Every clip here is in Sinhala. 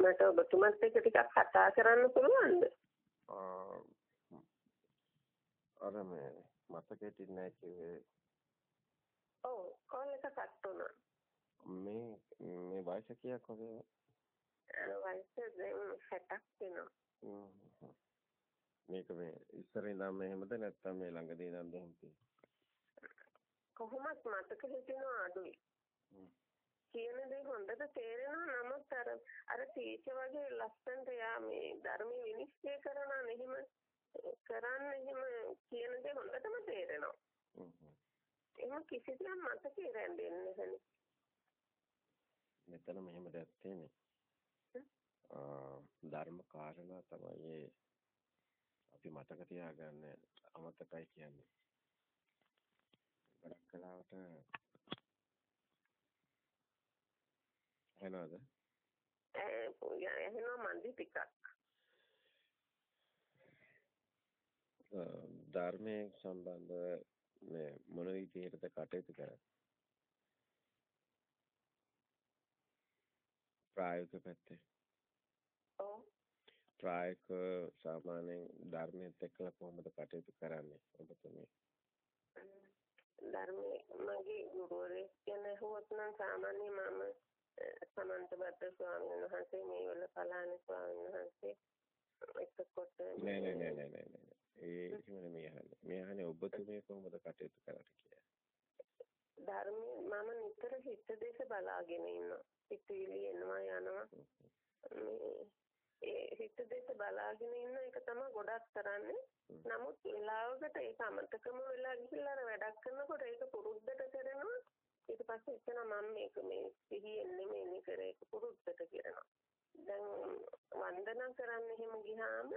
මට ඔබතුමත් එක්ක ටිකක් කතා කරන්න පුළුවන්ද? අර මේ මතකෙට ඉන්නේ කිව්වේ. ඔව් කෝල් එක කට් වුණා. මේ මේ වයස කීයක් වගේ? වයස දැන් 60ක් වෙනවා. මේක මේ ඉස්සර ඉඳන් එහෙමද නැත්නම් මේ ළඟදී ඉඳන් එහෙම කොහොමත් මතක හිටිනවා අඩුයි. කියන දේ හොඳට තේරෙනවා නමුත් අර අර තීච වගේ ලස්සනට යා මේ ධර්ම විනිශ්චය කරනවා එහෙම කරන්න එහෙම කියන දේ හොඳටම තේරෙනවා. එහෙම කිසිදෙයක් මතකේ රැඳෙන්නේ නැහැ. මෙතන මෙහෙම දෙයක් තියෙන්නේ. ධර්ම කාරණා තමයි අපි මතක තියාගන්න අමතකයි කියන්නේ. ගොඩක් කලාවට එනවාද? එහෙනම් මන්දි ටිකක්. ධර්මයේ සම්බන්ධව මේ මොන විදිහටද කටයුතු කරන්නේ? ප්‍රායෝගික පැත්තේ. ඔව්. ප්‍රායෝගික සාමාන්‍යයෙන් ධර්මයේත් එක්කලා කොහොමද කටයුතු කරන්නේ ඔබතුමී? ධර්මයේ මගේ ගුරුවරයෙක් ගැන හුවත් නම් සාමාන්‍ය මම බද්ද ස්වාමීන් වහන්සේ මේ වල පලාන ස්වාමීන් වහන්සේ එක්කොට නෑ නෑ නෑ නෑ නෑ ඒ එහෙම නෙමෙයි අහන්නේ. මේ අහන්නේ ඔබතුමී කොහොමද කටයුතු කරන්නේ කියලා. ධර්මයේ මම නිතර හිත දෙස බලාගෙන ඉන්නවා. හිතවිලි එනවා යනවා. මේ ඒ හිත දෙස බලාගෙන ඉන්න එක තමයි ගොඩක් කරන්නේ. නමුත් වෙලාවකට ඒක අමතකම වෙලා ගිහිල්ලා අර වැඩක් කරනකොට ඒක පුරුද්දට කරනවා. ඊට පස්සේ එතන මම මේක මේ සිහියෙන් නෙමෙයි මේ කරේ පුරුද්දට කරනවා. දැන් වන්දනා කරන්න එහෙම ගියාම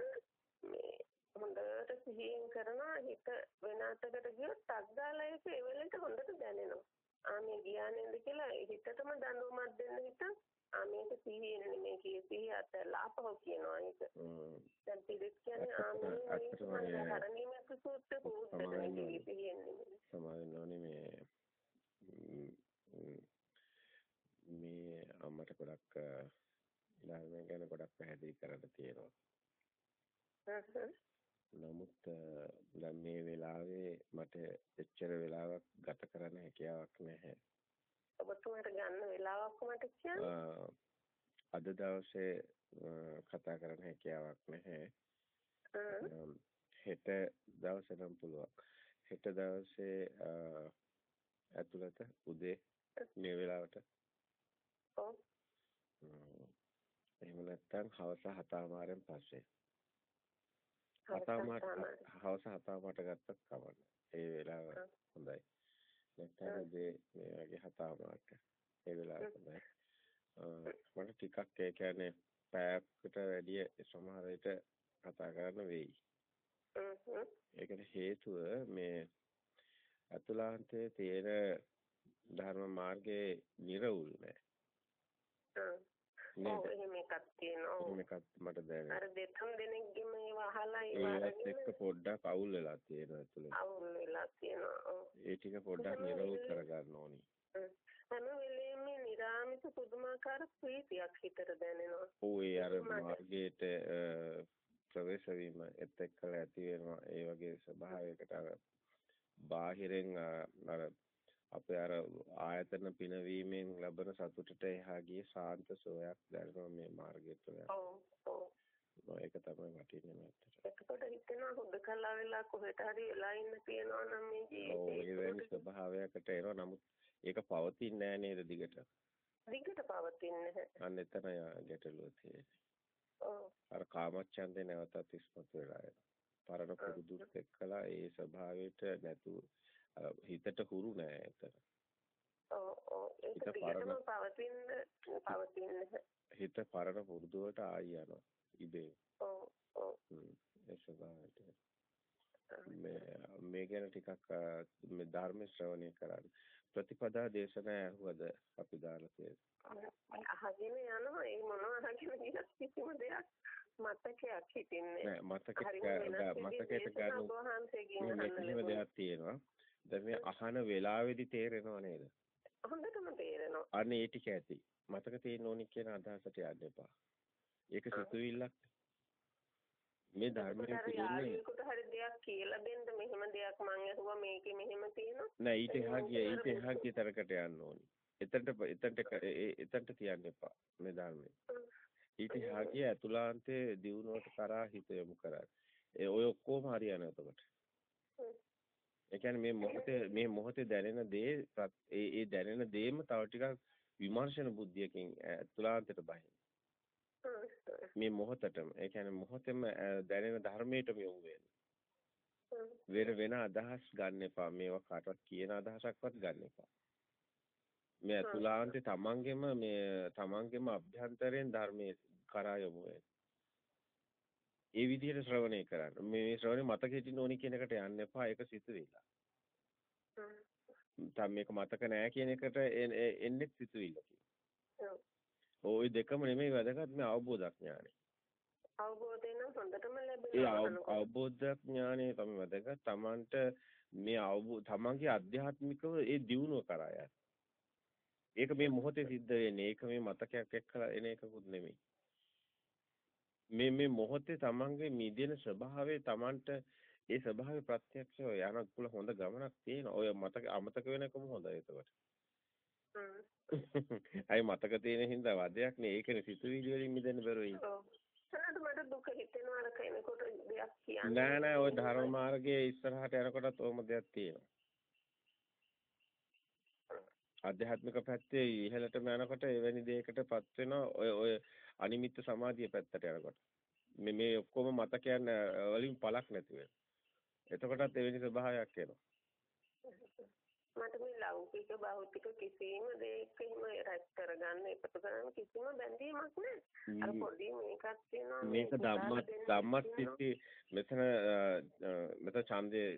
මේ හොඳට සිහියෙන් කරනවා හිත වෙන අතකට ගියොත් ගාලා ඒක ඒ වෙලෙට හොඳට දැනෙනවා. ආ මේ ගියා නේද කියලා හිතටම දඬුවමක් දෙන්න හිතන් ආ මේක සිහියෙන් නෙමෙයි කිය සිහිය අතලා අපහො කියනවා ඒක. දැන් පිළිස් කියන්නේ ආ මේ හරණීමේ සූත්‍ර පුරුද්දට සිහියෙන් නෙමෙයි. සමාවෙන්නෝනේ මේ මේ අම්මට ගොඩක් ධර්මය ගැන ගොඩක් පැහැදිලි කරන්න තියෙනවා. නමුත් දැන් මේ වෙලාවේ මට එච්චර වෙලාවක් ගත කරන්න හැකියාවක් නැහැ. ඔබතුමාට ගන්න වෙලාවක් මට කියන්න. අද දවසේ කතා කරන්න හැකියාවක් නැහැ. හෙට දවසේ නම් පුළුවන්. හෙට දවසේ ඇතුළත උදේ මේ වෙලාවට. ඔව්. එහෙම නැත්නම් හවස 7:00 පස්සේ. හතමාට හවස හතමාට ගත්තත් කවන්න. ඒ වෙලාව හොඳයි. නැත්නම් උදේ මේ වගේ හතමාට ඒ වෙලාව හොඳයි. මට ටිකක් ඒ කියන්නේ පැයකට වැඩිය සමහර විට කතා කරන්න වෙයි. ඒකට හේතුව මේ අතුලාන්තයේ තියෙන ධර්ම මාර්ගයේ නිර්වුල් නැහැ. ඔව් එහෙම එකක් තියෙනවා. එහෙම එකක් මට දැනෙනවා. අර දෙතුන් දෙනෙක්ගෙම ඒව අහලා ඒවත් එක්ක පොඩ්ඩක් අවුල් වෙලා තියෙනවා ඇතුලේ. අවුල් වෙලා තියෙනවා. ඒ ටික පොඩ්ඩක් නිරවුල් කරගන්න ඕනි. හැම වෙලේම නිරාමිත පුදුමාකාර ප්‍රීතියක් හිතට දැනෙනවා. ඔව් ඒ අර මාර්ගයට ප්‍රවේශ වීම එත් එක්කලා ඇති වෙනවා ඒ වගේ ස්වභාවයකට අර බාහිරෙන් අර අපේ අර ආයතන පිනවීමෙන් ලබන සතුටට එහා ගියේ සාන්ත සෝයක් දැනෙනවා මේ මාර්ගය තුළ. ඔව්. ඒක තමයි වටින්නේ මට. එතකොට හිතෙනවා හුදකලා වෙලා කොහෙට හරි වෙලා ඉන්න තියනවා නම් මේ ජීවිතේ. ඔව් ඒ වෙන ස්වභාවයකට එනවා නමුත් ඒක පවතින්නේ නැහැ නේද දිගට? දිගට පවතින්නේ නැහැ. අන්න එතන ගැටලුව තියෙන්නේ. ඔව්. අර කාමච්ඡන්දේ නැවතත් ඉස්මතු වෙලා එනවා. පරණ පුරුදුත් එක්කලා ඒ ස්වභාවයට නැතුව හිතට හුරු නෑ එතන. ඔව් ඔව් ඒක දිගටම පවතින පවතින හිත පරණ පුරුදු වලට ආයි යනවා ඉබේ. ඔව් ඔව්. ඒ ස්වභාවයට. මේ මේ ගැන ටිකක් මේ ධර්ම ශ්‍රවණය කරන්න. ප්‍රතිපදා දේශනා ඇහුවද අපි දාලා තියෙන්නේ. අහගෙන යනවා ඒ මොනවා අහගෙන ගියත් කිසිම දෙයක් මතකයක් හිටින්නේ නෑ මතකයක් මතකයට ගන්න කිසිම දෙයක් තියෙනවා. දැන් මේ අහන වෙලාවේදී තේරෙනව නේද? හොඳටම තේරෙනවා. අනේ ඒ ටික ඇති. මතක තියෙන්න ඕනි කියන අදහසට යන්න එපා. ඒක සිතුවිල්ලක්. මේ ධර්මයේ තියෙන්නේ යාළුවෙකුට හරි දෙයක් කියලා දෙන්න මෙහෙම දෙයක් මං අහුවා මේකේ මෙහෙම තියෙනවා. නෑ ඊට එහා ගිය ඊට එහා ගිය තරකට යන්න ඕනි. එතනට එතනට එතනට තියන්න එපා මේ ධර්මයේ. ඊට එහා ගිය අතුලාන්තයේ දියුණුවට කරා හිත යොමු කරා. ඒ ඔය ඔක්කොම හරියනවා එතකොට. ඒ කියන්නේ මේ මොහොතේ මේ මොහොතේ දැනෙන දේ ඒ ඒ දැනෙන දේම තව ටිකක් විමර්ශන බුද්ධියකින් තුලාන්තයට බහින. මේ මොහොතටම ඒ කියන්නේ මොහොතෙම දැනෙන ධර්මයටම යොමු වෙන්න. වෙන වෙන අදහස් ගන්න එපා. මේවා කාටවත් කියන අදහසක්වත් ගන්න එපා. මේ අතුලාන්තේ තමන්ගෙම මේ තමන්ගෙම අභ්‍යන්තරයෙන් ධර්මයේ කරා යොමු. ඒ විදිහට ශ්‍රවණය කරන්න. මේ ශ්‍රවණය මතක හිටින්න ඕනි කියන එකට යන්න එපා. ඒක සිතුවිල්ල. තම මේක මතක නෑ කියන එකට එන්නේ සිතුවිල්ල ওই දෙකම නෙමෙයි වැදගත් මේ අවබෝධඥානෙ. අවබෝධය නම් හොඳටම ලැබෙනවා. ඒ අවබෝධඥානෙ තමයි වැදගත්. Tamanට මේ අවබෝධ තමන්ගේ අධ්‍යාත්මිකව ඒ දියුණුව කරා ඒක මේ මොහොතේ සිද්ධ වෙන්නේ. ඒක මේ මතකයක් එක්කලා එන එකකුත් නෙමෙයි. මේ මේ මොහොතේ තමන්ගේ මිදෙන ස්වභාවය තමන්ට ඒ ස්වභාවය ප්‍රත්‍යක්ෂව යන කුල හොඳ ගමනක් තියෙනවා. ඔය මතක අමතක වෙනකම හොඳයි එතකොට. අය මතක තියෙන හින්දා වදයක් නේ. ඒකනේ සිතුවිලි වලින් මිදෙන්න බැරුව ඉන්නේ. මට දුක හිතෙනවා අර කෙනෙකුට දෙයක් කියන්න. නෑ නෑ ওই ධර්ම මාර්ගයේ ඉස්සරහට යනකොටත් ඕම දෙයක් තියෙනවා. ආධ්‍යාත්මික පැත්තේ ඉහළටම යනකොට එවැනි දෙයකටපත් වෙනවා. ඔය ඔය අනිමිත්ත සමාධිය පැත්තට යනකොට. මේ මේ ඔක්කොම මතකයන් වලින් පළක් නැති වෙනවා. එතකොටත් එවැනි ස්වභාවයක් එනවා. මට මේ ලෞකික භෞතික කිසිම දෙයක හිම රැස් කරගන්න එකතු කරන්න කිසිම බැඳීමක් නැහැ. අර පොඩි මේකක් තියෙනවා මේක ධම්මත් ධම්මත් මෙතන මෙතන ඡන්දේ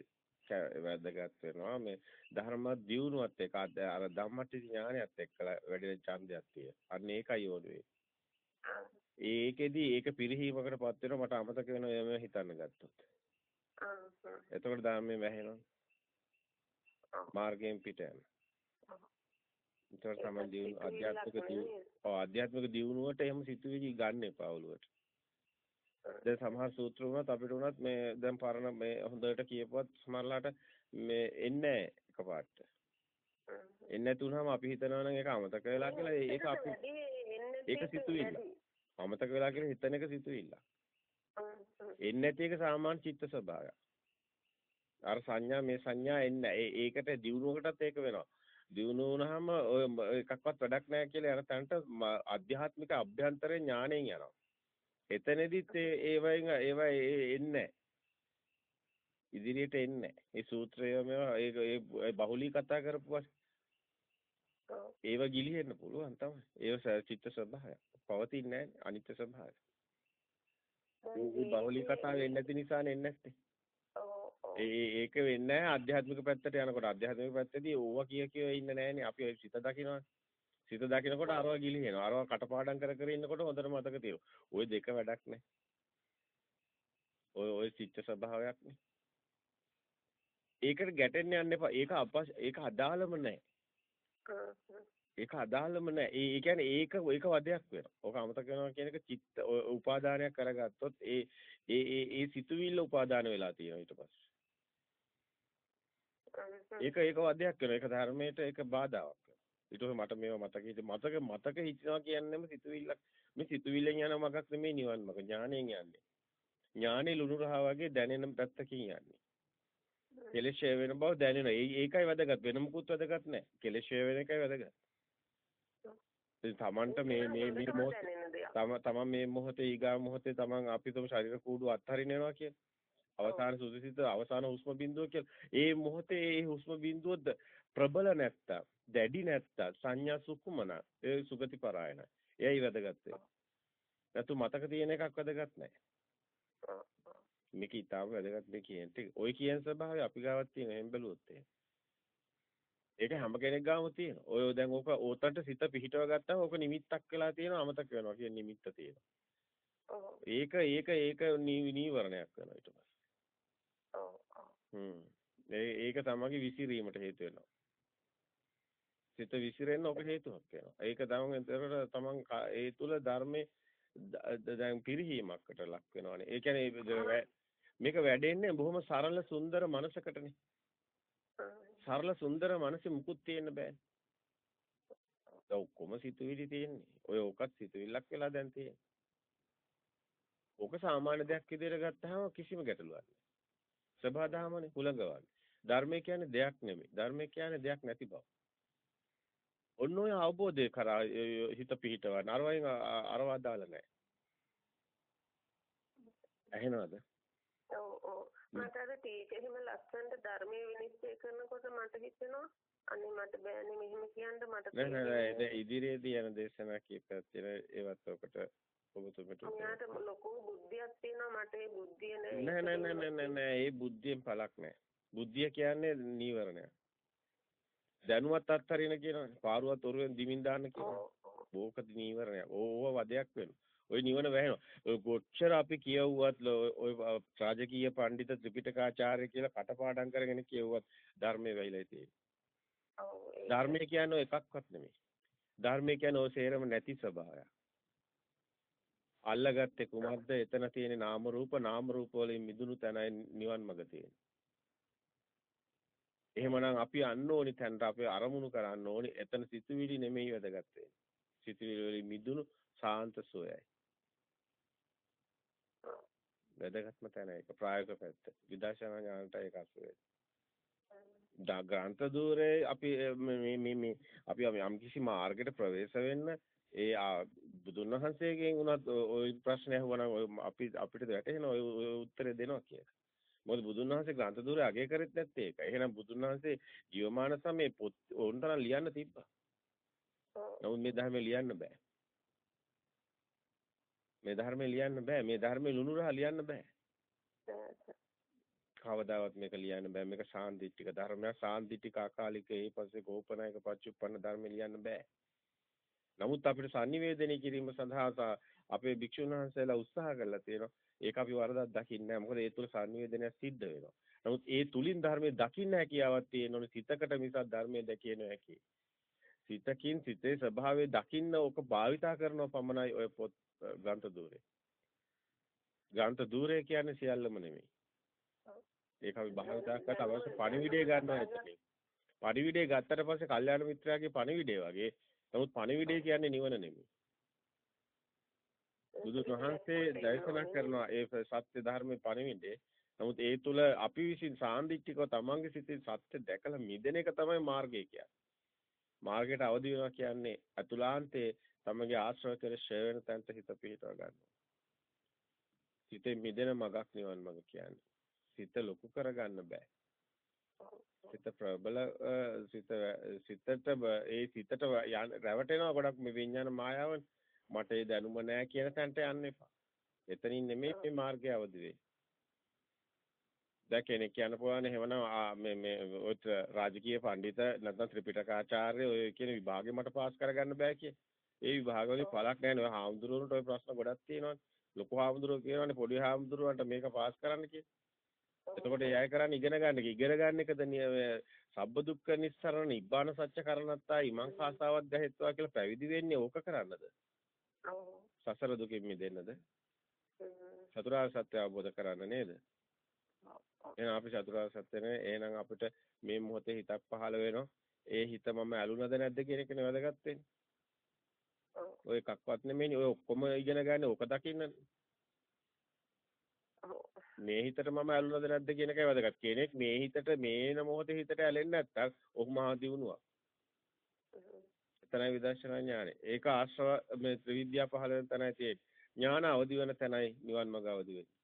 වැදගත් වෙනවා මේ ධර්ම දියුණුවත් එක්ක අර ධම්මටි ඥානයත් එක්කලා වැඩි ඡන්දයක් තියෙන. අන්න ඒකයි ඕනේ. ඒකෙදි ඒක පිරිහීමකටපත් වෙනවා මට අමතක වෙනවා එම හිතන්න ගත්තොත්. එතකොට ධර්මයේ වැහෙනවා. මාර්ගයෙන් පිට යනවා. ඒතර තමයි දියුණු ආධ්‍යාත්මික දියුණුව. ඔව් ආධ්‍යාත්මික දියුණුවට එහෙම සිතුවිලි ගන්න එපා ඔළුවට. දැන් සමහර සූත්‍ර වුණත් අපිට උනත් මේ දැන් පරණ මේ හොඳට කියපුවත් සමහරලාට මේ එන්නේ එකපාරට. එන්නේ නැතුනම අපි හිතනවා නම් ඒක අමතක වෙලා කියලා ඒක අපි ඒක සිතුවිල්ල. අමතක වෙලා කියලා හිතන එක සිතුවිල්ල. එන්නේ නැති එක සාමාන්‍ය චිත්ත ස්වභාවය. අර සංඥා මේ සංඥා එන්නේ ඒකට දියුණුවකටත් ඒක වෙනවා. දියුණු වුණාම ඔය එකක්වත් වැඩක් නැහැ කියලා යන තැනට ආධ්‍යාත්මික අභ්‍යන්තරේ ඥාණයෙන් යනවා. එතනදිත් ඒ වයින් ඒවා එන්නේ ඉදිරියට එන්නේ ඒ සූත්‍රය මේවා ඒ බහුලී කතා කරපුවා ඒව ගිලිහෙන්න පුළුවන් තමයි. ඒව චිත්ත ස්වභාවය පවතින්නේ නැහැ අනිත්‍ය ස්වභාවය ඒ බහුලී කතාව වෙන්නේ නැති නිසානේ එන්නේ නැත්තේ. ඒ ඒක වෙන්නේ නැහැ ආධ්‍යාත්මික පැත්තට යනකොට. ආධ්‍යාත්මික පැත්තේදී ඕවා කිය කිය ඉන්න නැහැනේ අපි සිත දකින්නවානේ සිත දකින්නකොට අරව ගිලිහෙනවා. අරව කටපාඩම් කර කර ඉන්නකොට හොඳට මතක තියෙනවා. ওই දෙක වැඩක් නැහැ. ඔය ඔය චිත්ත ස්වභාවයක් නේ. ඒකට ගැටෙන්න යන්න එපා. ඒක අපස් ඒක අදාළම නැහැ. ඒක අදාළම නැහැ. ඒ කියන්නේ ඒක ඒක වදයක් වෙනවා. ඕක අමතක වෙනවා කියන එක චිත්ත උපාදානයක් කරගත්තොත් ඒ ඒ ඒ ඒ සිතුවිල්ල උපාදාන වෙලා තියෙනවා ඊට පස්සේ. ඒක ඒක වදයක් වෙනවා. ඒක ධර්මයට ඒක බාධාවක්. ඊට පස්සේ මට මේව මතක හිට මතක මතක හිටිනවා කියන්නේම සිතුවිල්ලක්. මේ සිතුවිල්ලෙන් යන මගක් නෙමෙයි නිවන් මග ඥාණයෙන් යන්නේ. ඥානේ ලුණු රහ වගේ දැනෙන පැත්තකින් යන්නේ. කෙලෙස් වෙන බව දැනෙනවා. ඒකයි වැදගත්. වෙන මුකුත් වැදගත් නැහැ කෙලෙස් වෙන එකයි වැදගත්. තමන්ට මේ මේ මේ මොහොතේ තම තමන් මේ මොහොතේ ඊගා මොහොතේ තමන් අපිටම ශරීර කූඩු අත්හරින්න යනවා කියන්නේ අවසාන සුදුසිත අවසාන හුස්ම බිඳුව කියලා. ඒ මොහොතේ ඒ හුස්ම බිඳුව ප්‍රබල නැත්තම් දැඩි නැත්තම් සංඥා සුකුමන ඒ සුගති පරායන. එයයි වැදගත් නැතු මතක තියෙන එකක් වැදගත් නැහැ. මේක ඊටාම වැදගත් මේ කියන්නේ. ඔය කියන ස්වභාවය අපි ගාවත් තියෙන එහෙම බැලුවොත් ඒක හැම කෙනෙක් ගාම තියෙන. ඔය දැන් ඕක ඕතන්ට සිත පිහිටව ගත්තාම ඕක නිමිත්තක් වෙලා තියෙනවා අමතක වෙනවා කියන නිමිත්ත තියෙනවා. ඒක ඒක ඒක නීවරණයක් වෙනවා ඊට පස්සේ. හ්ම්. ඒක තමයි විසිරීමට හේතු වෙනවා. සිත විසිරෙන්න ඔක හේතුවක් වෙනවා. ඒක තමයි එතකොට තමන් ඒ තුල ධර්මයේ දැන් පිරිහීමකට ලක් වෙනවානේ. ඒ කියන්නේ මේක වැඩෙන්නේ බොහොම සරල සුන්දර මනසකටනේ. සරල සුන්දර මනසේ මුකුත් තියෙන්න බෑනේ. දැන් ඔක්කොම සිතුවිලි තියෙන්නේ. ඔය ඔකත් සිතුවිල්ලක් වෙලා දැන් තියෙන්නේ. ඕක සාමාන්‍ය දෙයක් විදිහට ගත්තාම කිසිම ගැටලුවක් නැහැ. සබහාදහමනේ හුලඟ වගේ. ධර්මය කියන්නේ දෙයක් නෙමෙයි. ධර්මය කියන්නේ දෙයක් නැති බව. ඔන්න ඔය අවබෝධය කරා හිත පිහිටවන්න. අරවයින් අරවා දාලා නැහැ. ඇහෙනවද? ඔව් ඔව්. මට අර ටීචර් හිම ලස්සනට ධර්මයේ විනිශ්චය කරනකොට මට හිතෙනවා අනේ මට බෑනේ මෙහෙම කියන්න මට නෑ නෑ නෑ ඉදිරියේදී යන දේශනා කීපයක් තියෙන ඒවත් ඔකට ඔබතුමට ඔයාට ලොකු බුද්ධියක් තියෙනවා මට ඒ බුද්ධිය නෑ නෑ නෑ නෑ නෑ ඒ බුද්ධියෙන් පළක් නෑ බුද්ධිය කියන්නේ නීවරණයක් දැනුවත් අත්හරින කියනවනේ පාරුවත් ඔරුවෙන් දිමින් දාන්න කියනවා ඕක නීවරණයක් ඕව වදයක් වෙනවා. ওই නිවන වැහෙනවා. කොච්චර අපි කියවුවත් ඔය රාජකීය පඬිත ත්‍රිපිටකාචාර්ය කියලා කටපාඩම් කරගෙන කියවුවත් ධර්මයේ වෙයිලා තියෙන්නේ. ධර්මය කියන්නේ එකක්වත් නෙමෙයි. ධර්මය කියන්නේ ඔය සේරම නැති ස්වභාවයක්. අල්ලගත්තේ කුමක්ද? එතන තියෙන නාම රූප නාම රූප වලින් මිදුණු තැනයි නිවන් මඟ තියෙන්නේ. එහෙමනම් අපි අන්න ඕනි තැනට අපි අරමුණු කරන්න ඕනි. එතන සිතුවිලි නෙමෙයි වැදගත් වෙන්නේ. සිතුවිලි වලින් මිදුණු සාන්ත සෝයයි. වැදගත්ම තැන ඒක ප්‍රායෝගික පැත්ත. විදර්ශනා ඥානට ඒක අසු වෙයි. ග්‍රන්ථ දූරේ අපි මේ මේ මේ අපි යම් කිසි මාර්ගයකට ප්‍රවේශ වෙන්න ඒ බුදුන් වහන්සේගෙන් උනත් ওই ප්‍රශ්නේ අහුවනම් අපි අපිට වැටහෙන ওই උත්තරේ දෙනවා කියලා. මොකද බුදුන් වහන්සේ ග්‍රන්ථ දුරේ අගය කරෙත් නැත්තේ ඒක. එහෙනම් බුදුන් වහන්සේ ජීවමාන සමයේ පොත් ඕනතරම් ලියන්න තිබ්බා. නමුත් මේ ධර්මයේ ලියන්න බෑ. මේ ධර්මයේ ලියන්න බෑ. මේ ධර්මයේ ලුණු රහ ලියන්න බෑ. කවදාවත් මේක ලියන්න බෑ. මේක සාන්දිටික ධර්මයක්. සාන්දිටික අකාලික ඒ පස්සේ ගෝපනායක පච්චුප්පන්න ධර්ම ලියන්න බෑ. නමුත් අපිට sannivedanaya කිරීම සඳහා අපේ භික්ෂුන් වහන්සේලා උත්සාහ කරලා තියෙනවා. ඒක අපි වරදක් දකින්නේ නැහැ. මොකද ඒ තුල sannivedanaya සිද්ධ වෙනවා. නමුත් ඒ තුලින් ධර්මයේ දකින්න හැකියාවක් තියෙනෝනේ සිතකට මිසක් ධර්මයේ දැකිය නොහැකි. සිතකින් සිතේ ස්වභාවය දකින්න ඕක භාවිතා කරනව පමණයි ඔය පොත් ග්‍රන්ථ දූරේ. ග්‍රන්ථ දූරේ කියන්නේ සියල්ලම නෙමෙයි. ඒක අපි භාවිතා කරලා අවශ්‍ය පණිවිඩය ගන්නවා එතනින්. පණිවිඩය ගත්තට පස්සේ කල්යාණ මිත්‍රයාගේ පණිවිඩය වගේ නමුත් පණිවිඩය කියන්නේ නිවන නෙමෙයි. බුදුන් වහන්සේ දේශනා කරනවා ඒ සත්‍ය ධර්මයේ පණිවිඩය. නමුත් ඒ තුල අපි විසින් සාන්දිටිකව තමන්ගේ සිතේ සත්‍ය දැකලා මිදෙන එක තමයි මාර්ගය කියන්නේ. මාර්ගයට අවදි වෙනවා කියන්නේ අතුලාන්තේ තමගේ ආශ්‍රව කෙරේ ෂය වෙන තැනට හිත පිහිටව ගන්නවා. සිතේ මිදෙන මගක් නිවන් මඟ කියන්නේ. සිත ලොකු කරගන්න බෑ. සිත ප්‍රබල සිත සිතට ඒ සිතට රැවටෙනවා ගොඩක් මේ විඥාන මායාව මට ඒ දැනුම නැහැ කියන තැනට යන්න එපා. එතනින් නෙමෙයි මේ මාර්ගය අවදි වෙන්නේ. දැන් කෙනෙක් කියන්න පුළුවන් එහෙමනම් මේ මේ ඔය රාජකීය පඬිත නැත්නම් ත්‍රිපිටකාචාර්ය ඔය කියන විභාගෙ මට පාස් කරගන්න බෑ කිය. ඒ විභාගවලින් පළක් නැහැ නේ. හාමුදුරුවන්ට ඔය ප්‍රශ්න ගොඩක් තියෙනවානේ. ලොකු හාමුදුරුවෝ කියනවානේ පොඩි හාමුදුරුවන්ට මේක පාස් කරන්න කියලා. එතකොට ඒ අය කරන්නේ ඉගෙන ගන්න එක. ඉගෙන ගන්න එකද සබ්බ දුක්ඛ නිස්සරණ නිබ්බාන සත්‍ය කරණත්තා ඉමං කාසාවක් ගහෙත්වා කියලා පැවිදි වෙන්නේ ඕක කරන්නද? සසර දුකින් මිදෙන්නද? චතුරාර්ය සත්‍ය අවබෝධ කරන්න නේද? එහෙනම් අපි චතුරාර්ය සත්‍ය නේ එහෙනම් අපිට මේ මොහොතේ හිතක් පහළ වෙනවා. ඒ හිත මම ඇලුනද නැද්ද කියන එක වැදගත් වෙන්නේ. ඔය එකක්වත් නෙමෙයි ඔය ඔක්කොම ඉගෙන ගන්න ඕක දකින්නනේ. මේ හිතට මම ඇලුනද නැද්ද කියන එකයි වැදගත්. කෙනෙක් මේ හිතට මේන මොහොතේ හිතට ඇලෙන්නේ නැත්තම් ඔහු මහා දියුණුවක්. එතනයි විදර්ශනා ඥානෙ. ඒක ආශ්‍රව මේ ත්‍රිවිද්‍යා පහළ වෙන තැනයි තියෙන්නේ. ඥාන අවදි වෙන තැනයි නිවන් මඟ අවදි වෙන්නේ.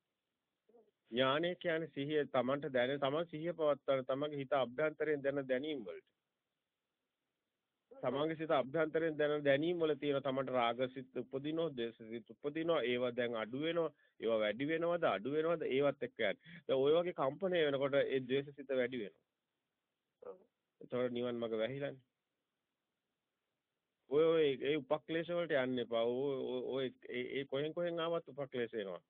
ඥානය කියන්නේ සිහිය තමන්ට දැනෙන තමන් සිහිය පවත්වන තමන්ගේ හිත අභ්‍යන්තරයෙන් දැන දැනීම වලට. තමන්ගේ සිත අභ්‍යන්තරයෙන් දැන දැනීම වල තියෙන තමන්ට රාගසිත උපදිනෝ දේශසිත උපදිනෝ ඒවා දැන් අඩු වෙනවා ඒවා වැඩි වෙනවද අඩු වෙනවද ඒවත් එක්ක යන්නේ. දැන් ওই වගේ කම්පණය වෙනකොට ඒ ද්වේෂසිත වැඩි වෙනවා. එතකොට නිවන් මඟ වැහිලානේ. ඔය ඔය ඒ උපක්ලේශ වලට යන්න එපා. ඔය ඒ කොහෙන් කොහෙන් ආවත් උපක්ලේශ එනවා.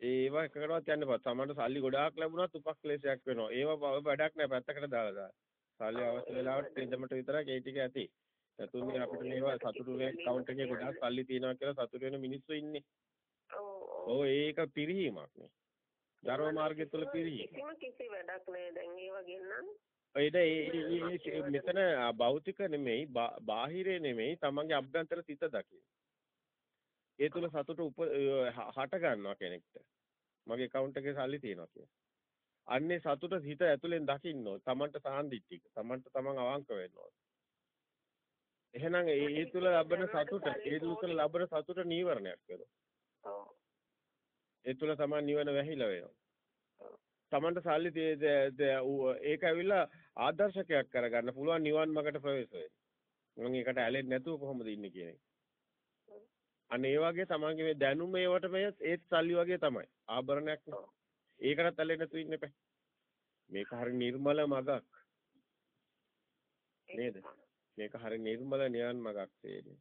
ඒවා එකකටවත් යන්න එපා. තමන්ට සල්ලි ගොඩාක් ලැබුණත් උපක්ලේශයක් වෙනවා. ඒවා වැඩක් නෑ පැත්තකට දාලා දාන්න. සල්ලි අවශ්‍ය වෙලාවට දෙදමට විතරක් ඒ ටික ඇති. සතුටුනේ අපිට මේවා සතුටුනේ කවුන්ට් එකේ ගොඩාක් සල්ලි තියනවා කියලා සතුටු වෙන මිනිස්සු ඉන්නේ. ඔව් ඔව් ඒක පිරිහීමක් නේ. ධර්ම මාර්ගය තුල පිරිහීම. කිසි වැඩක් නෑ දැන් ඒ වගේ නම්. ඒද ඒ මෙතන භෞතික නෙමෙයි බාහිරේ නෙමෙයි තමන්ගේ අභ්‍යන්තර සිත දකින්න. ඒ තුල සතුට උප හට ගන්නවා කෙනෙක්ට. මගේ account එකේ සල්ලි තියෙනවා කියලා. අන්නේ සතුට හිත ඇතුලෙන් දකින්න ඕන. තමන්ට සාන්දිටික. තමන්ට තමන් අවංක වෙන්න ඕන. එහෙනම් ඒ තුල ලබන සතුට, ඒ තුල ලබන සතුට නීවරණයක් වෙනවා. ඒ තුල තමන් නිවන වැහිලා වෙනවා. තමන්ට සල්ලි ඒක ඇවිල්ලා ආදර්ශකයක් කරගන්න පුළුවන් නිවන් මාර්ගට ප්‍රවේශ වෙන්න. මම ඒකට ඇලෙන්නේ නැතුව කොහොමද ඉන්නේ කියන එක. අන්න ඒ වගේ තමන්ගේ මේ දැනුම ඒවට මේ ඒත් සල්ලි වගේ තමයි. ආභරණයක් නේ. ඒකටත් ඇලෙන්නේ නැතුව ඉන්න එපා. මේක හරි නිර්මල මගක්. නේද? මේක හරි නිර්මල නිවන් මගක් තියෙන්නේ.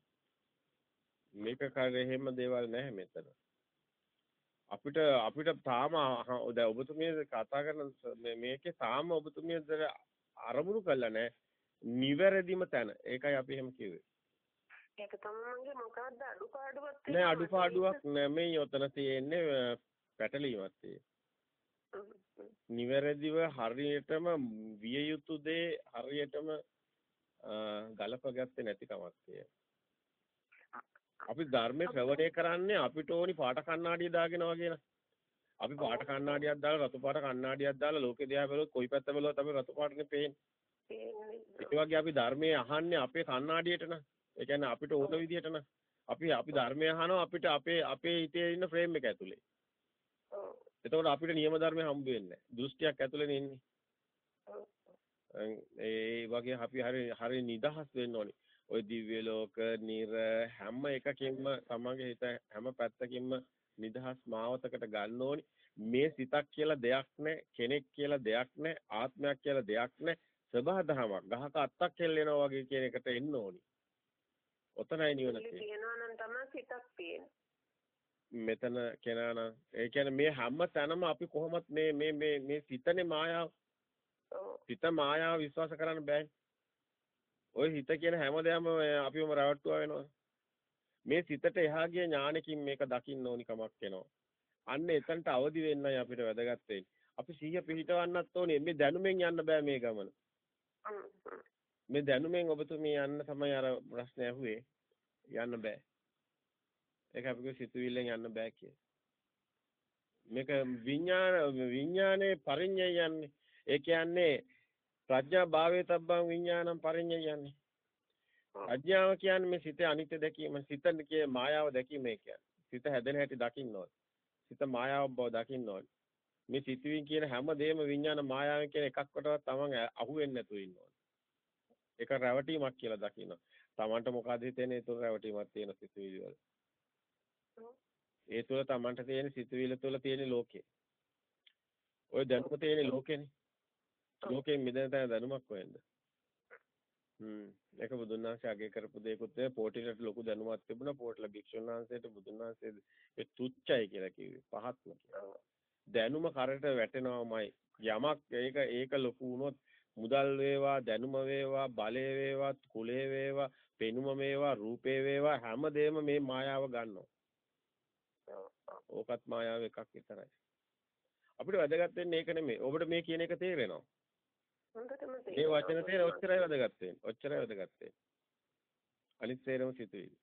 මේක කරේ එහෙම දේවල් නැහැ මෙතන. අපිට අපිට තාම දැන් ඔබතුමිය කතා කරන මේකේ තාම ඔබතුමිය අරමුණු කළා නැහැ. නිවැරදිම තැන. ඒකයි අපි එහෙම කිව්වේ. ඒක තමයි මොකද්ද අඩුපාඩුවක් නෑ අඩුපාඩුවක් නෙමෙයි ඔතන තියෙන්නේ පැටලීමක් තියෙන්නේ. නිවැරදිව හරියටම විය යුතු දේ හරියටම ගලපගත්තේ නැති කමක් තියෙනවා. අපි ධර්මයේ ශ්‍රවණය කරන්නේ අපිට ඕනි පාට කණ්ණාඩිය දාගෙන වගේ අපි පාට කණ්ණාඩියක් දාලා රතු පාට කණ්ණාඩියක් දාලා ලෝකේ දිහා බැලුවොත් කොයි පැත්ත බැලුවත් අපි රතු පාටනේ පේන්නේ. ඒ වගේ අපි ධර්මයේ අහන්නේ අපේ කණ්ණාඩියට න ะ. ඒ කියන්නේ අපිට ඕන විදියට න ะ. අපි අපි ධර්මය අහනවා අපිට අපේ අපේ හිතේ ඉන්න ෆ්‍රේම් එක ඇතුලේ. එතකොට අපිට නියම ධර්මය හම්බ වෙන්නේ නැහැ. දෘෂ්ටියක් ඇතුලේ ඉන්නේ. ඒ වගේ අපි හරි හරි නිදහස් වෙන්න ඕනේ. ওই දිව්‍ය ලෝක, නිර හැම එකකින්ම තමන්ගේ හිත හැම පැත්තකින්ම නිදහස් මාවතකට ගන්න ඕනි. මේ සිතක් කියලා දෙයක් නැහැ, කෙනෙක් කියලා දෙයක් නැහැ, ආත්මයක් කියලා දෙයක් නැහැ. සබහා දහමක්. ගහක අත්තක් කෙල්ලෙනවා වගේ කියන එකට එන්න ඕනි. ඔතනයි නිවන තියෙන්නේ. මෙතන කෙනා නම් ඒ කියන්නේ මේ හැම තැනම අපි කොහොමත් මේ මේ මේ මේ සිතනේ මායාව. සිත මායාව විශ්වාස කරන්න බෑ. ওই හිත කියන හැමදේම අපිවම රවට්ටුවා වෙනවා. මේ සිතට එහා ගිය ඥානකින් මේක දකින්න ඕනි කමක් එනවා. අන්න එතනට අවදි වෙන්නයි අපිට වැදගත් වෙන්නේ. අපි සිහිය පිහිටවන්නත් ඕනේ. මේ දැනුමෙන් යන්න බෑ මේ ගමන. මේ දැනුමෙන් ඔබතුමී යන්න තමයි අර ප්‍රශ්නේ ඇහුවේ. යන්න බෑ. ඒක අපිට සිතුවිල්ලෙන් යන්න බෑ කිය. මේක විඥාන විඥානේ පරිඤ්ඤය යන්නේ. ඒ කියන්නේ ප්‍රඥා භාවයේ තබ්බං විඥානම් පරිඤ්ඤය යන්නේ. අඥාව කියන්නේ මේ සිතේ අනිත්‍ය දැකීම, සිතේ මායාව දැකීම කියන්නේ. සිත හැදෙන හැටි දකින්න ඕනේ. සිත මායාව බව දකින්න ඕනේ. මේ සිතුවින් කියන හැම දෙයක්ම විඥාන මායාවෙන් කියන එකක්වටවත් තමන් අහුවෙන්නේ නැතුව ඉන්න ඕනේ. ඒක රැවටීමක් කියලා දකින්න. තමන්ට මොකද හිතෙන්නේ ඒ තුල රැවටීමක් තියෙන සිතුවිලි වල. ඒ තුල තමන්ට තියෙන සිතුවිලි තුල තියෙන ලෝකේ. ඔය දැනුම තියෙන ලෝකේනේ. ලෝකයෙන් මිදෙන තැන දැනුමක් හොයන්න. හ්ම් ඒක බුදුන් වහන්සේ අගය කරපු දෙයක්ත් පොටිලට ලොකු දැනුමක් තිබුණා පොටල භික්ෂුන් වහන්සේට බුදුන් වහන්සේ ඒ තුච්චයි කියලා කිව්වේ පහත්ම කියලා. දැනුම කරට වැටෙනවමයි යමක් ඒක ඒක ලොකු වුණොත් මුදල් වේවා දැනුම වේවා බලය වේවා කුලය වේවා පෙනුම වේවා රූපේ වේවා හැමදේම මේ මායාව ගන්නවා. ඕකත් මායාව එකක් විතරයි. අපිට වැදගත් වෙන්නේ ඒක නෙමෙයි. ඔබට මේ කියන එක තේරෙනවා. මේ වචන තේර ඔච්චරයි වැදගත් වෙන්නේ. ඔච්චරයි වැදගත් වෙන්නේ. අනිත් සේරම සිතුවිලි.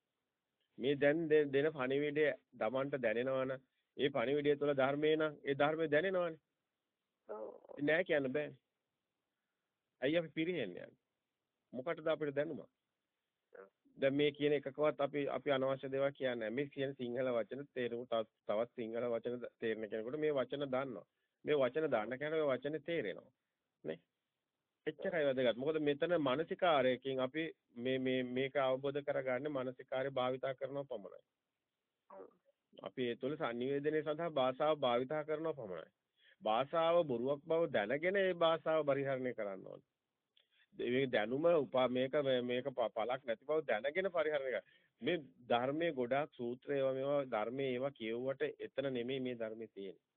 මේ දැන් දෙන පණිවිඩය Tamanට දැනෙනවනම් ඒ පණිවිඩය තුළ ධර්මේ නම් ඒ ධර්මය දැනෙනවනේ. නෑ කියන්න බෑනේ. අයිය අපි පිරෙන්නේ යන්නේ. මොකටද අපිට දැනුම? දැන් මේ කියන එකකවත් අපි අපි අනවශ්‍ය දේවල් කියන්නේ මේ කියන සිංහල වචන තේරුම තවත් සිංහල වචන තේරෙන කෙනෙකුට මේ වචන දන්නවා. මේ වචන දන්න කෙනාට මේ වචනේ තේරෙනවා. නේ? එච්චරයි වැදගත්. මොකද මෙතන මානසිකාරයකින් අපි මේ මේ මේක අවබෝධ කරගන්නේ මානසිකාරය භාවිතා කරනව පමණයි. අපි ඒ තුළ sannivedanaya සඳහා භාෂාව භාවිතා කරනව පමණයි. භාෂාව බොරුවක් බව දැනගෙන ඒ භාෂාව පරිහරණය කරන්න ඕනේ. මේ දැනුම උපා මේක මේක පළක් නැති බව දැනගෙන පරිහරණය මේ ධර්මයේ ගොඩාක් සූත්‍ර ඒවා මේවා ධර්මයේ ඒවා කියවුවට එතන නෙමෙයි මේ ධර්මයේ තියෙන්නේ.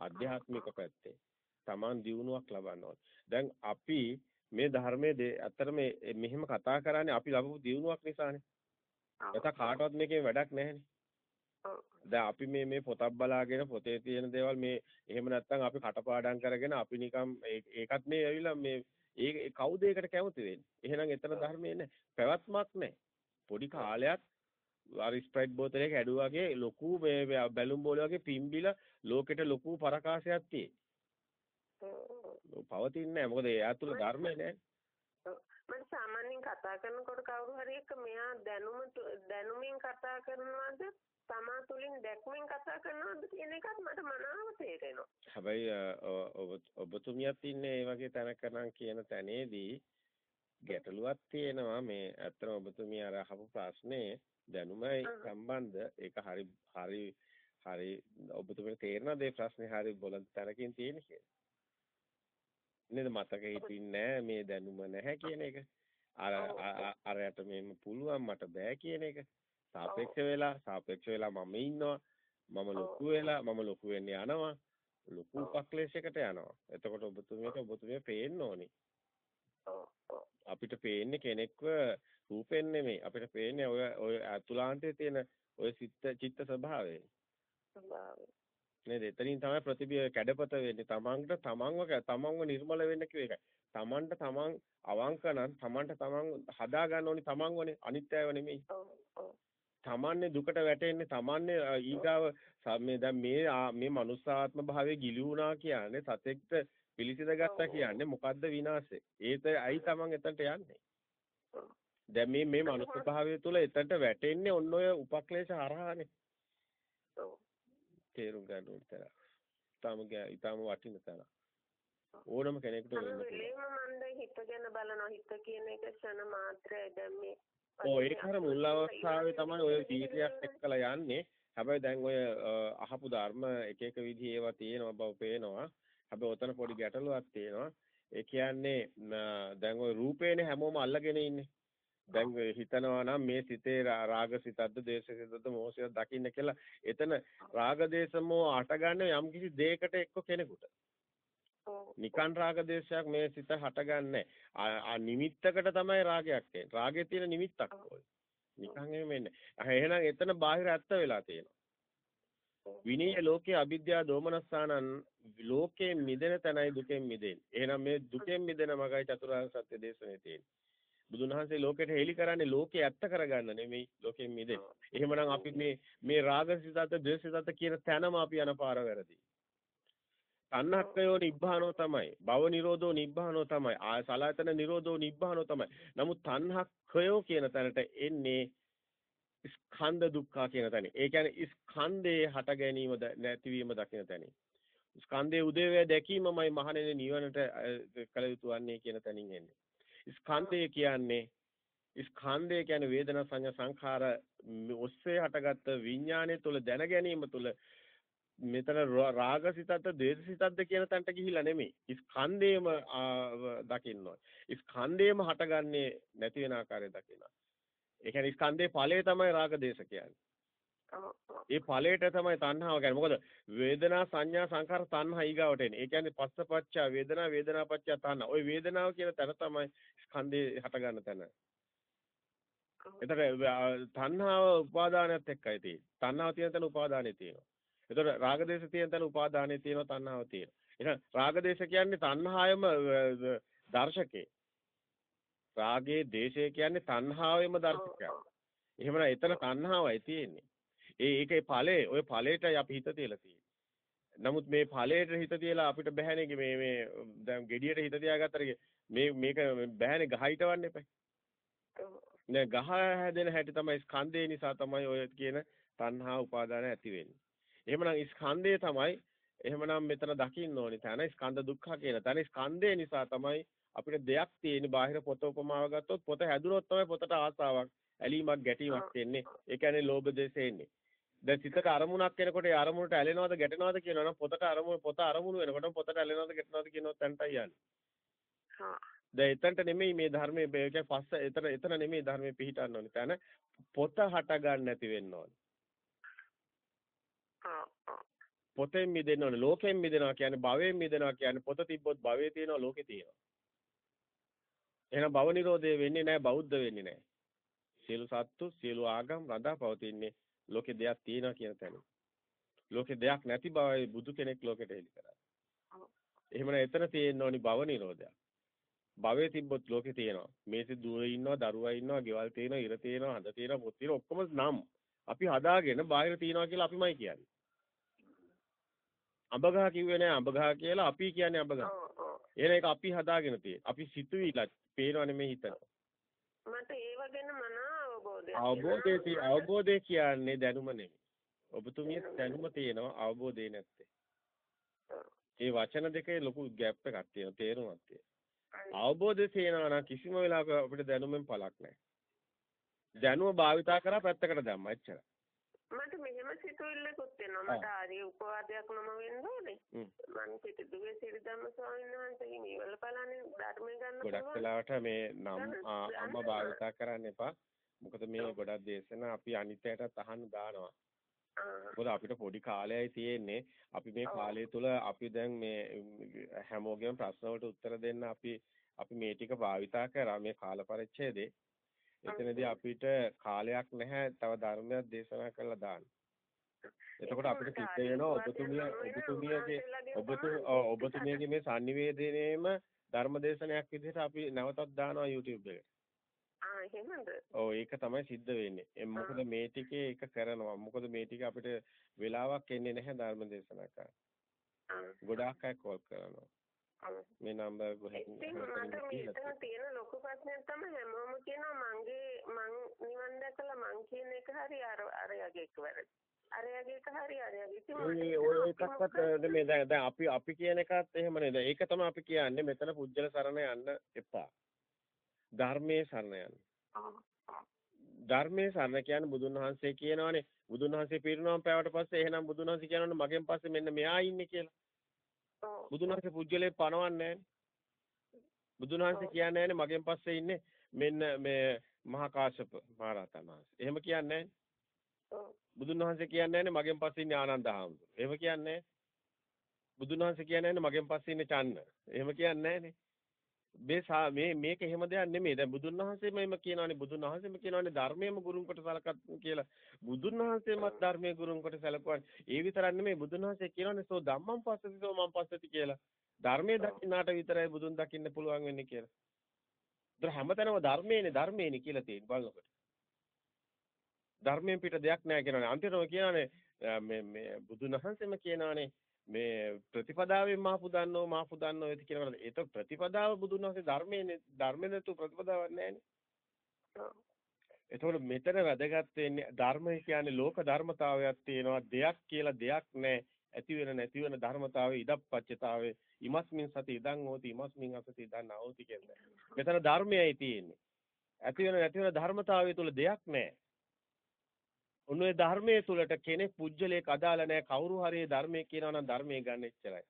ආධ්‍යාත්මික පැත්තේ. Taman දියුණුවක් ලබන්න ඕනේ. දැන් අපි මේ ධර්මයේ ඇත්තටම මෙහෙම කතා කරන්නේ අපි ලබපු දියුණුවක් නිසානේ. නැත්නම් කාටවත් මේකෙන් වැඩක් නැහැනේ. දැන් අපි මේ මේ පොතක් බලාගෙන පොතේ තියෙන දේවල් මේ එහෙම නැත්නම් අපි කටපාඩම් කරගෙන අපි නිකම් ඒකත් මේ ඇවිල්ලා මේ ඒ කවුද ඒකට කැමති වෙන්නේ? එහෙනම් එතන ධර්මයේ නැහැ. පැවැත්මක් නැහැ. පොඩි කාලයක් අර ස්ප්‍රයිට් බෝතලයක ඇඩුවාගේ ලොකු මේ බැලුම් බෝල වගේ පිම්බිලා ලෝකෙට ලොකු පරකාසයක් තියෙයි. පවතින්නේ නැහැ. මොකද ඒ ඇතුළ ධර්මය නැහැ. මම සාමාන්‍යයෙන් කතා කරනකොට කවුරු හරි එක්ක මෙයා දැනුම දැනුමින් කතා කරනවද තමා තුලින් දැක්මෙන් කතා කරනවද කියන එකත් මට මනාව තේරෙනවා. හැබැයි ඔබතුමියත් ඉන්නේ ඒ වගේ තැනක නම් කියන තැනේදී ගැටලුවක් තියෙනවා මේ ඇත්තම ඔබතුමිය අර අහපු ප්‍රශ්නේ දැනුමයි සම්බන්ධ ඒක හරි හරි හරි ඔබතුමියට තේරෙනවද මේ ප්‍රශ්නේ හරි බොලන් තැනකින් තියෙන කියලා නේද? මතක හිටින්නේ මේ දැනුම නැහැ කියන එක. අර අරයට මේම පුළුවන් මට බෑ කියන එක. සාපේක්ෂ වෙලා සාපේක්ෂ වෙලා මම ඉන්නවා. මම ලොකු වෙලා මම ලොකු වෙන්න යනවා. ලොකු උපක්ලේශයකට යනවා. එතකොට ඔබතුමියට ඔබතුමිය පේන්න ඕනේ. අපිට පේන්නේ කෙනෙක්ව රූපෙන් නෙමෙයි. අපිට පේන්නේ ඔය ඔය අතුලාන්තයේ තියෙන ඔය සිත් චිත්ත ස්වභාවය නේද? එතනින් තමයි ප්‍රතිබිය කැඩපත වෙන්නේ. තමන්ට තමන්ව තමන්ව නිර්මල වෙන්න කිව්ව එකයි තමන්ට තමන් අවංක නම් තමන්ට තමන් හදා ගන්න ඕනි තමන්වනේ. අනිත්‍යව නෙමෙයි. තමන්නේ දුකට වැටෙන්නේ තමන්නේ ඊගාව මේ දැන් මේ මේ මනුස්සාත්ම භාවයේ ගිලුණා කියන්නේ සතෙක්ට පිළිසිඳ ගත්තා කියන්නේ මොකද්ද විනාශේ ඒත ඇයි තමන් එතනට යන්නේ? දැන් මේ මේ මනුස්ස භාවය තුළ එතනට වැටෙන්නේ ඔන්න ඔය උපක්ලේශ හරහානේ තේරුම් ගන්න ඕන තරම්. ඊටාම ඊටාම වටින තරම්. ඕනම කෙනෙකුට වෙන්න පුළුවන්. හිත ගැන බලනවා හිත කියන එක ක්ෂණ මාත්‍රයි දැන් මේ ඔය ඒක අර මුල් අවස්ථාවේ තමයි ඔය වීර්යයක් එක්කලා යන්නේ. හැබැයි දැන් ඔය අහපු ධර්ම එක එක විදිහේ ඒවා තියෙනවා බව පේනවා. හැබැයි ඔතන පොඩි ගැටලුවක් තියෙනවා. ඒ කියන්නේ දැන් ඔය රූපේනේ හැමෝම අල්ලගෙන ඉන්නේ. දැන් හිතනවා නම් මේ සිතේ රාග සිතද්ද දේශ සිතද්ද මොහ සිතද්ද දකින්න කියලා එතන රාග දේශ මොහ අටගන්න යම් කිසි දෙයකට එක්ක කෙනෙකුට. නිකන් රාග දේශයක් මේ සිත හටගන්නේ. ආ නිමිත්තකට තමයි රාගයක් එන්නේ. රාගේ තියෙන නිමිත්තක් ඕයි නිකන් එහෙම එන්නේ එහෙනම් එතන බාහිර ඇත්ත වෙලා තියෙනවා. විනීය ලෝකයේ අවිද්‍යා දෝමනස්සානන් ලෝකයෙන් මිදෙන තැනයි දුකෙන් මිදෙන්නේ. එහෙනම් මේ දුකෙන් මිදෙන මගයි චතුරාර්ය සත්‍ය දේශනේ තියෙන්නේ බුදුන් වහන්සේ ලෝකෙට හෙළි කරන්නේ ලෝකේ ඇත්ත කරගන්න නෙමෙයි ලෝකෙන් මිදෙන්න. එහෙමනම් අපි මේ මේ රාගසිතත ද්වේෂසිතත කියන තැනම අපි යන පාර වැරදි. තණ්හක්කයෝ නිබ්බානෝ තමයි. භව නිරෝධෝ නිබ්බානෝ තමයි. ආය සලායතන නිරෝධෝ නිබ්බානෝ තමයි. නමුත් තණ්හක්කයෝ කියන තැනට එන්නේ ස්කන්ධ දුක්ඛ කියන තැන. ඒ කියන්නේ ස්කන්ධේ හට ගැනීම නැතිවීම දකින තැන. ස්කන්ධයේ උදේවැය දැකීමමයි මහණෙනි නිවනට කල යුතු වන්නේ කියන තැනින් එන්නේ. ස්කන්ධය කියන්නේ ස්කන්ධය කියන්නේ වේදනා සංඥා සංඛාර ඔස්සේ හටගත්ත විඥානය තුළ දැන ගැනීම තුළ මෙතන රාගසිතද්ද ද්වේෂසිතද්ද කියන තැනට ගිහිලා නෙමෙයි ස්කන්ධේම දකින්න ඕනේ ස්කන්ධේම හටගන්නේ නැති වෙන ආකාරය දකිනවා ඒ කියන්නේ ස්කන්ධේ ඵලය තමයි රාග දේශ කියන්නේ ඒ ඵලයට තමයි තණ්හාව කියන්නේ. මොකද වේදනා සංඥා සංඛාර තණ්හා ඊගාවට එන්නේ. ඒ කියන්නේ පස්සපච්චා වේදනා වේදනාපච්චා තණ්හා. ওই වේදනාව කියන තැන තමයි ස්කන්ධේ හට ගන්න තැන. එතකොට තණ්හාව උපාදානයත් එක්කයි තියෙන්නේ. තණ්හාව තියෙන තැන උපාදානෙ තියෙනවා. එතකොට රාගදේශ තියෙන තැන උපාදානෙ තියෙනවා තණ්හාව තියෙනවා. එහෙනම් රාගදේශ කියන්නේ තණ්හායම දර්ශකේ. රාගේ දේශය කියන්නේ තණ්හාවෙම දර්ශකයක්. එහෙමනම් එතන තණ්හාවයි තියෙන්නේ. ඒ ඒකේ ඵලේ ඔය ඵලේටයි අපි හිත තියලා තියෙන්නේ. නමුත් මේ ඵලයට හිත තියලා අපිට බෑනේ මේ මේ දැන් gediයට හිත තියාගත්තට මේ මේක බෑනේ ගහ හිටවන්න එපා. නෑ ගහ හැදෙන හැටි තමයි ස්කන්ධය නිසා තමයි ඔය කියන තණ්හා උපාදාන ඇති වෙන්නේ. එහෙමනම් ස්කන්ධය තමයි එහෙමනම් මෙතන දකින්න ඕනි තැන ස්කන්ධ දුක්ඛ කියන තැන ස්කන්ධය නිසා තමයි අපිට දෙයක් තියෙන්නේ බාහිර පොත උපමාව ගත්තොත් පොත හැදුනොත් තමයි පොතට ආසාවක් ඇලීමක් ගැටීමක් එන්නේ. ඒ කියන්නේ ලෝභ දේශේ එන්නේ. දැන් සිතට අරමුණක් එනකොට ඒ අරමුණට ඇලෙනවද ගැටෙනවද කියනවනම් පොතට අරමුණ පොත අරමුණු වෙනකොට පොතට ඇලෙනවද ගැටෙනවද කියනොත් තැනටයි යන්නේ. හා. දැන් එතනට නෙමෙයි මේ ධර්මයේ ඒ කියන්නේ පස්ස එතන එතන නෙමෙයි ධර්මයේ පිහිටන්න ඕනේ. තැන පොත හට ගන්න නැති වෙන්න ඕනේ. පොතෙන් මිදෙන්න ඕනේ. ලෝකයෙන් මිදෙනවා කියන්නේ භවයෙන් මිදෙනවා කියන්නේ පොත තිබ්බොත් භවයේ තියෙනවා ලෝකේ තියෙනවා. එහෙනම් භව නිරෝධය වෙන්නේ නැහැ බෞද්ධ වෙන්නේ නැහැ. සියලු සත්තු සියලු ආගම් රඳා පවතින්නේ ලෝකේ දෙයක් තියෙනවා කියන තැන. ලෝකේ දෙයක් නැති බවයි බුදු කෙනෙක් ලෝකෙට හෙළි කරා. එහෙමනම් එතන තියෙන්න ඕනි භව නිරෝධයක්. භවයේ තිබ්බොත් ලෝකේ තියෙනවා. මේසෙ දුවේ ඉන්නවා, දරුවා ඉන්නවා, ගෙවල් තියෙනවා, ඉර තියෙනවා, හඳ තියෙනවා, පොත් තියෙනවා ඔක්කොම නම්. අපි හදාගෙන බාහිර තියනවා කියලා අපිමයි කියන්නේ. අඹගහ කිව්වේ නෑ අඹගහ කියලා අපි කියන්නේ අඹගහ. එන එක අපි හදාගෙන තියෙන. අපි සිතුවිලත් පේනව නෙමෙයි හිතනවා. මට ඒව ගැන මනා අවබෝධය අවබෝධය කියන්නේ දැනුම නෙමෙයි. ඔබතුමිය දැනුම තියෙනවා අවබෝධය නැත්තේ. ඒ වචන දෙකේ ලොකු ગેප් එකක් තියෙනවා තේරුමක් තියෙනවා. අවබෝධය තියෙනවා නම් කිසිම වෙලාවක අපිට දැනුමෙන් පළක් නැහැ. දැනුම භාවිතා කරා පැත්තකට දැම්මා එච්චරයි. මට මෙහෙම සිතුවිල්ලකුත් එනවා. මට ආදී උපවාදයක් නම වෙන්න ඕනේ. මම. පිටුදුවේ සිරිධම්ම ස්වාමීන් වහන්සේගෙන් ඉවල බලන්නේ ධර්මය ගන්න ගොඩක් වෙලාවට මේ නම් අම්ම භාවිතා කරන්න එපා මොකද මේ ගොඩක් දේශනා අපි අනිත්‍යයටත් අහන්න දානවා. මොකද අපිට පොඩි කාලයයි තියෙන්නේ. අපි මේ කාලය තුල අපි දැන් මේ හැමෝගෙම ප්‍රශ්න උත්තර දෙන්න අපි අපි මේ ටික භාවිතා කරා මේ කාල පරිච්ඡේදේ එතනදී අපිට කාලයක් නැහැ තව ධර්මයක් දේශනා කරලා දාන්න. එතකොට අපිට සිද්ධ වෙනවා ඔබතුමිය ඔබතුමියගේ ඔබතුමියගේ මේ sannivedanayeම ධර්ම දේශනයක් විදිහට අපි නැවතත් දානවා YouTube එකට. ආ එහෙමද? ඔව් ඒක තමයි සිද්ධ වෙන්නේ. මොකද මේ ටිකේ එක කරනවා. මොකද මේ ටික අපිට වෙලාවක් එන්නේ නැහැ ධර්ම දේශනා කරන්න. ගොඩාක් අය කෝල් කරනවා. මේ නම්බර් ඉතින් මට තියෙන ලොකු ප්‍රශ්නයක් තමයි හැමෝම කියනවා මගේ මං නිවන් දැකලා මං කියන එක හරි අර අරයාගේ එක වැරදි. අරයාගේ එක හරි අරයාගේ ඉතින් ඔය මේ දැන් අපි අපි කියන එකත් එහෙම නේද? ඒක තමයි අපි කියන්නේ මෙතන පුජ්‍යල සරණ යන්න එපා. ධර්මයේ සරණ යන්න. ධර්මයේ සරණ කියන්නේ බුදුන් වහන්සේ කියනවානේ බුදුන් වහන්සේ පිරිනවම් පෑවට පස්සේ එහෙනම් බුදුන් වහන්සේ කියනවනේ මගෙන් පස්සේ මෙන්න මෙයා ඉන්නේ කියලා. බුදුන් වහන්සේ පුජ්‍යලේ පනවන්නේ බුදුන් වහන්සේ කියන්නේ නැහැනේ මගෙන් පස්සේ ඉන්නේ මෙන්න මේ මහා කාශ්‍යප මහරහතන් වහන්සේ. එහෙම කියන්නේ බුදුන් වහන්සේ කියන්නේ නැහැනේ මගෙන් පස්සේ ඉන්නේ ආනන්ද හාමුදුරුවෝ. එහෙම කියන්නේ බුදුන් වහන්සේ කියන්නේ නැහැනේ මගෙන් පස්සේ ඉන්නේ චන්න. එහෙම කියන්නේ නැහැනේ. මේ මේ මේක එහෙම දෙයක් නෙමෙයි. දැන් බුදුන් වහන්සේම එහෙම කියනවානේ බුදුන් වහන්සේම කියනවානේ ධර්මයේම ගුරුන් කොට සලකත් කියලා. බුදුන් වහන්සේමත් ධර්මයේ ගුරුන් කොට සැලකුවානේ. ඒ විතරක් නෙමෙයි බුදුන් වහන්සේ කියනවානේ සෝ ධම්මං පස්සති සෝ මං පස්සති කියලා. ධර්මයේ දකින්නාට විතරයි බුදුන් දකින්න පුළුවන් වෙන්නේ කියලා. ඒතර හැමතැනම ධර්මයේනේ ධර්මයේනේ කියලා තියෙන්නේ බලනකොට. ධර්මයෙන් පිට දෙයක් නැහැ කියනවානේ. අන්තිමටම කියනවානේ මේ මේ බුදුන් වහන්සේම කියනවානේ මේ ප්‍රතිපදාවෙන් මාපු දන්නෝ මාපු දන්නෝ ඒත් කියනකොට ඒක ප්‍රතිපදාව බුදුන් වහන්සේ ධර්මයේ ධර්මෙ නැතු ප්‍රතිපදාවක් නැහැනේ. එතකොට මෙතන වැදගත් වෙන්නේ ධර්මය කියන්නේ ලෝක ධර්මතාවයක් තියෙනවා දෙයක් කියලා දෙයක් නැහැ. ඇති වෙන නැති වෙන ධර්මතාවයේ ඉදප්පච්චතාවයේ ඉමස්මින් සති ඉදං හෝති ඉමස්මින් අසති ඉදං නහෝති කියන්නේ. මෙතන ධර්මයයි තියෙන්නේ. ඇති වෙන නැති වෙන ධර්මතාවය තුල දෙයක් නැහැ. උන්වේ ධර්මයේ තුලට කෙනෙක් පුජ්‍යලයක් අදාළ නැහැ කවුරු හරි ධර්මයේ කියනවා නම් ධර්මයේ ගන්න එච්චරයි.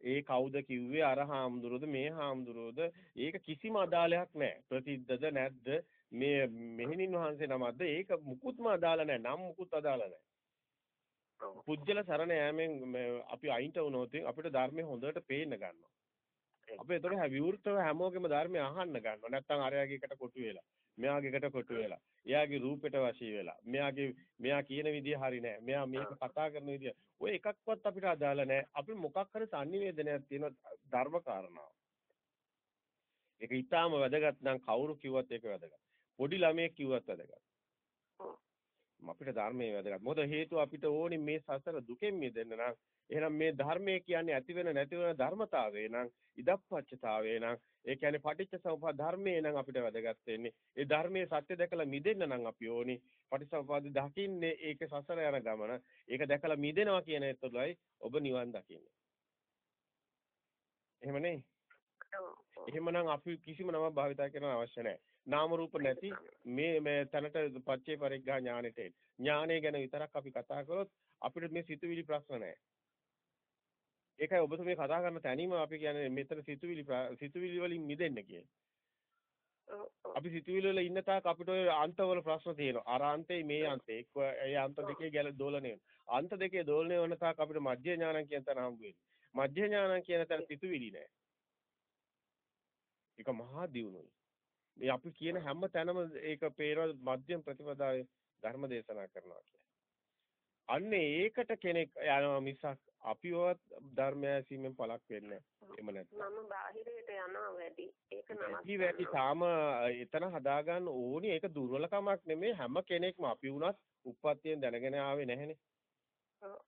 ඒ කවුද කිව්වේ අර හාමුදුරුවෝද මේ හාමුදුරුවෝද ඒක කිසිම අදාළයක් නැහැ. ප්‍රසිද්ධද නැද්ද මේ මෙහෙණින් වහන්සේ නමක්ද ඒක මුකුත්ම අදාළ නැහැ. නම් මුකුත් අදාළ නැහැ. පුජ්‍යල සරණ යෑමෙන් අපි අයින්ට වුණොත් අපිට ධර්මයේ හොඳට පේන්න ගන්නවා. අපි ඒතකොට විවෘතව හැමෝගෙම ධර්මය අහන්න ගන්නවා. නැත්තම් අරයාගේ එකට කොටු වෙලා. මෙයාගේ එකට කොටු වෙලා. එයාගේ රූපෙට වශී වෙලා. මෙයාගේ මෙයා කියන විදිය හරි නෑ. මෙයා මේක කතා කරන විදිය. ඔය එකක්වත් අපිට අදාළ නෑ. අපි මොකක් හරි sannivedanayak තියෙන ධර්ම කාරණාව. ඒක ඊටාම වැදගත් නම් කවුරු කිව්වත් ඒක වැදගත්. පොඩි ළමයෙක් කිව්වත් වැදගත්. අපිට ධර්මයේ වැදගත්. මොකද හේතුව අපිට ඕනේ මේ සසර දුකෙන් මිදෙන්න නම් එහෙනම් මේ ධර්මයේ කියන්නේ ඇති වෙන නැති වෙන ධර්මතාවය නම් ඉදප්පච්චතාවය නම් ඒ කියන්නේ පටිච්ච සමුප්පාද ධර්මයේ නම් අපිට වැදගත් වෙන්නේ. ඒ ධර්මයේ සත්‍ය දැකලා මිදෙන්න නම් අපි ඕනි. පටිච්චසමුපාද දකින්නේ ඒක සසර යන ගමන. ඒක දැකලා මිදෙනවා කියන එතකොටයි ඔබ නිවන් දකින්නේ. එහෙම නේ? එහෙමනම් අපි කිසිම නමක් භාවිතා කරන්න අවශ්‍ය නැහැ. නාම රූප නැති මේ මේ තැනට පච්චේ පරිග්ගා ඥානෙට ඥානය ගැන විතරක් අපි කතා කරොත් අපිට මේ සිතුවිලි ප්‍රශ්න නැහැ. ඒකයි ඔබතුමී කතා කරන තැනීම අපි කියන්නේ මෙතන සිතුවිලි සිතුවිලි වලින් මිදෙන්න කියන්නේ. අපි සිතුවිලි වල ඉන්න තාක් අපිට ඔය අන්තවල ප්‍රශ්න තියෙනවා. අර අන්තේ මේ අන්තේ එක්ක ඒ අන්ත දෙකේ ගැල දෝලණය වෙනවා. අන්ත දෙකේ දෝලණය වෙන තාක් අපිට මධ්‍ය ඥානං කියන තැන හම්බ වෙන්නේ. මධ්‍ය ඥානං කියන තැන සිතුවිලි නෑ. ඒක මහා දියුණුවයි. මේ අපි කියන හැම තැනම ඒක පේනවා මධ්‍යම ප්‍රතිපදාවේ ධර්ම දේශනා කරනවා කියන්නේ. අන්න ඒකට කෙනෙක් යනවා මිසක් අපිවත් ධර්මය ඇසීමෙන් පළක් වෙන්නේ එහෙම නැත්නම්. මම බාහිරයට යනවා වැඩි. ඒක වැඩි වැඩි තාම එතන හදාගන්න ඕනි. ඒක දුර්වලකමක් නෙමෙයි. හැම කෙනෙක්ම අපි වුණත් උප්පත්තියෙන් දැනගෙන ආවේ නැහනේ.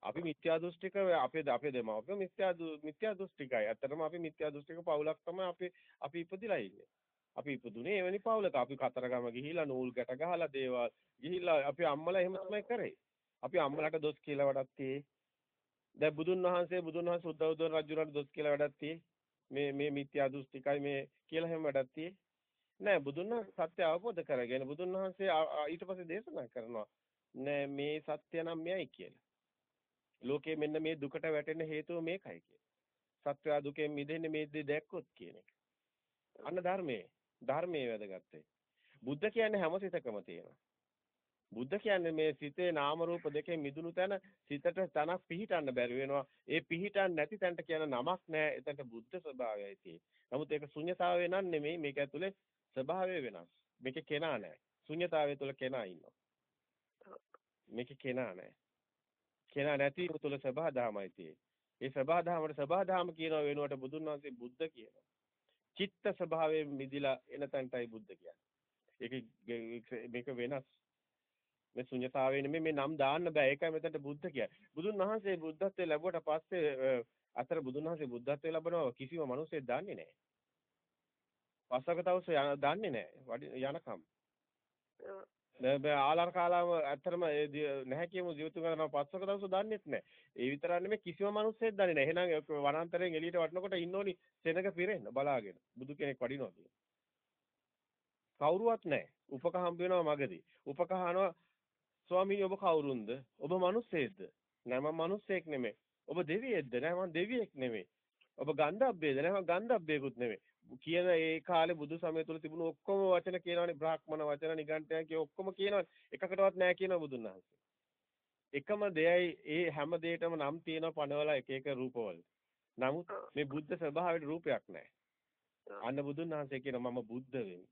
අපි මිත්‍යා දෘෂ්ටික අපේ අපේ දෙමාපියෝ මිත්‍යා මිත්‍යා දෘෂ්ටිකයි. ඇත්තටම අපි මිත්‍යා දෘෂ්ටික පවුලක් තමයි අපි අපි ඉපදිලා ඉන්නේ. අපි ඉපදුනේ එවැනි පවුලක. අපි කතරගම ගිහිලා නූල් ගැට ගහලා දේවල් ගිහිලා අපි අම්මලා එහෙම තමයි කරේ. අපි අම්මලාට දොස් කියලා වැඩක් tie. දැන් බුදුන් වහන්සේ බුදුන් වහන්සේ උද්දවදන රජුරන්ට දොස් කියලා වැඩක් tie. මේ මේ මිත්‍යා දෘෂ්ටිකයි මේ කියලා හැම වැඩක් tie. නෑ බුදුන් වහන්සේ සත්‍ය අවබෝධ කරගෙන බුදුන් වහන්සේ ඊට පස්සේ දේශනා කරනවා. නෑ මේ සත්‍ය නම් මෙයයි කියලා. ලෝකේ මෙන්න මේ දුකට වැටෙන්න හේතුව මේකයි කියලා. සත්‍ය දුකෙන් මිදෙන්නේ මේ දේ දැක්කොත් කියන එක. අන්න ධර්මයේ ධර්මයේ වැදගත්කම. බුද්ධ කියන්නේ හැම සිතකම තියෙනවා. බුද්ධ කියන්නේ මේ සිතේ නාම රූප දෙකෙන් මිදුණු තැන සිතට තනක් පිහිටන්න බැරි වෙනවා. ඒ පිහිටන්න නැති තැනට කියන නමක් නැහැ. එතනට බුද්ධ ස්වභාවයයි තියෙන්නේ. නමුත් ඒක ශුන්‍යතාවය නන් නෙමෙයි. මේක ඇතුලේ ස්වභාවය වෙනස්. මේකේ කෙනා නැහැ. ශුන්‍යතාවය තුළ කෙනා ඉන්නවා. මේකේ කෙනා නැහැ. කෙනා නැති තුළ සබහාදහමයි තියෙන්නේ. ඒ සබහාදහමට සබහාදහම කියනවා වෙනුවට බුදුන් වහන්සේ බුද්ධ කියනවා. චිත්ත ස්වභාවයෙන් මිදිලා එන තැනටයි බුද්ධ කියන්නේ. ඒක මේක වෙනස්. මේ ශුන්‍යතාවය නෙමෙයි මේ නම් දාන්න බෑ. ඒකයි මෙතනට බුද්ධ කියන්නේ. බුදුන් වහන්සේ බුද්ධත්වයේ ලැබුවට පස්සේ අතර බුදුන් වහන්සේ බුද්ධත්වයේ ලැබනවා කිසිම මිනිසෙක් දන්නේ නැහැ. පස්සක තවස දන්නේ නැහැ. යනකම්. බෑ ආලාර කාලාම ඇත්තටම නැහැ කියමු ජීවිතුන් කරනවා පස්වක දවස් දන්නේත් නැහැ. ඒ විතරක් නෙමෙයි කිසිම මිනිස්සෙක් දන්නේ නැහැ. එහෙනම් වනාන්තරයෙන් එළියට වටනකොට ඉන්නෝනි සෙනඟ පිරෙන්න බලාගෙන. බුදු කෙනෙක් වඩිනවා කියන්නේ. කවුරුවත් නැහැ. උපක හම්බ වෙනවා මගදී. උපක අහනවා ස්වාමීනි ඔබ කවුරුන්ද? ඔබ මිනිස්සෙක්ද? නෑ මම මිනිස්සෙක් නෙමෙයි. ඔබ දෙවියෙක්ද? නෑ මම දෙවියෙක් නෙමෙයි. ඔබ ගන්ධබ්බේද? නෑ මම ගන්ධබ්බේකුත් නෙමෙයි. කියන ඒ කාලේ බුදු සමය තුල තිබුණු ඔක්කොම වචන කියනවනේ බ්‍රාහ්මණ වචන නිගණ්ඨයන් කිය ඔක්කොම කියනවනේ එකකටවත් නැහැ කියනවා බුදුන් වහන්සේ. එකම දෙයයි ඒ හැම දෙයකම නම් තියෙනවා පනවලා එක එක රූපවල. නමුත් මේ බුද්ධ ස්වභාවයේ රූපයක් නැහැ. අන්න බුදුන් වහන්සේ කියනවා මම බුද්ධ වෙමි.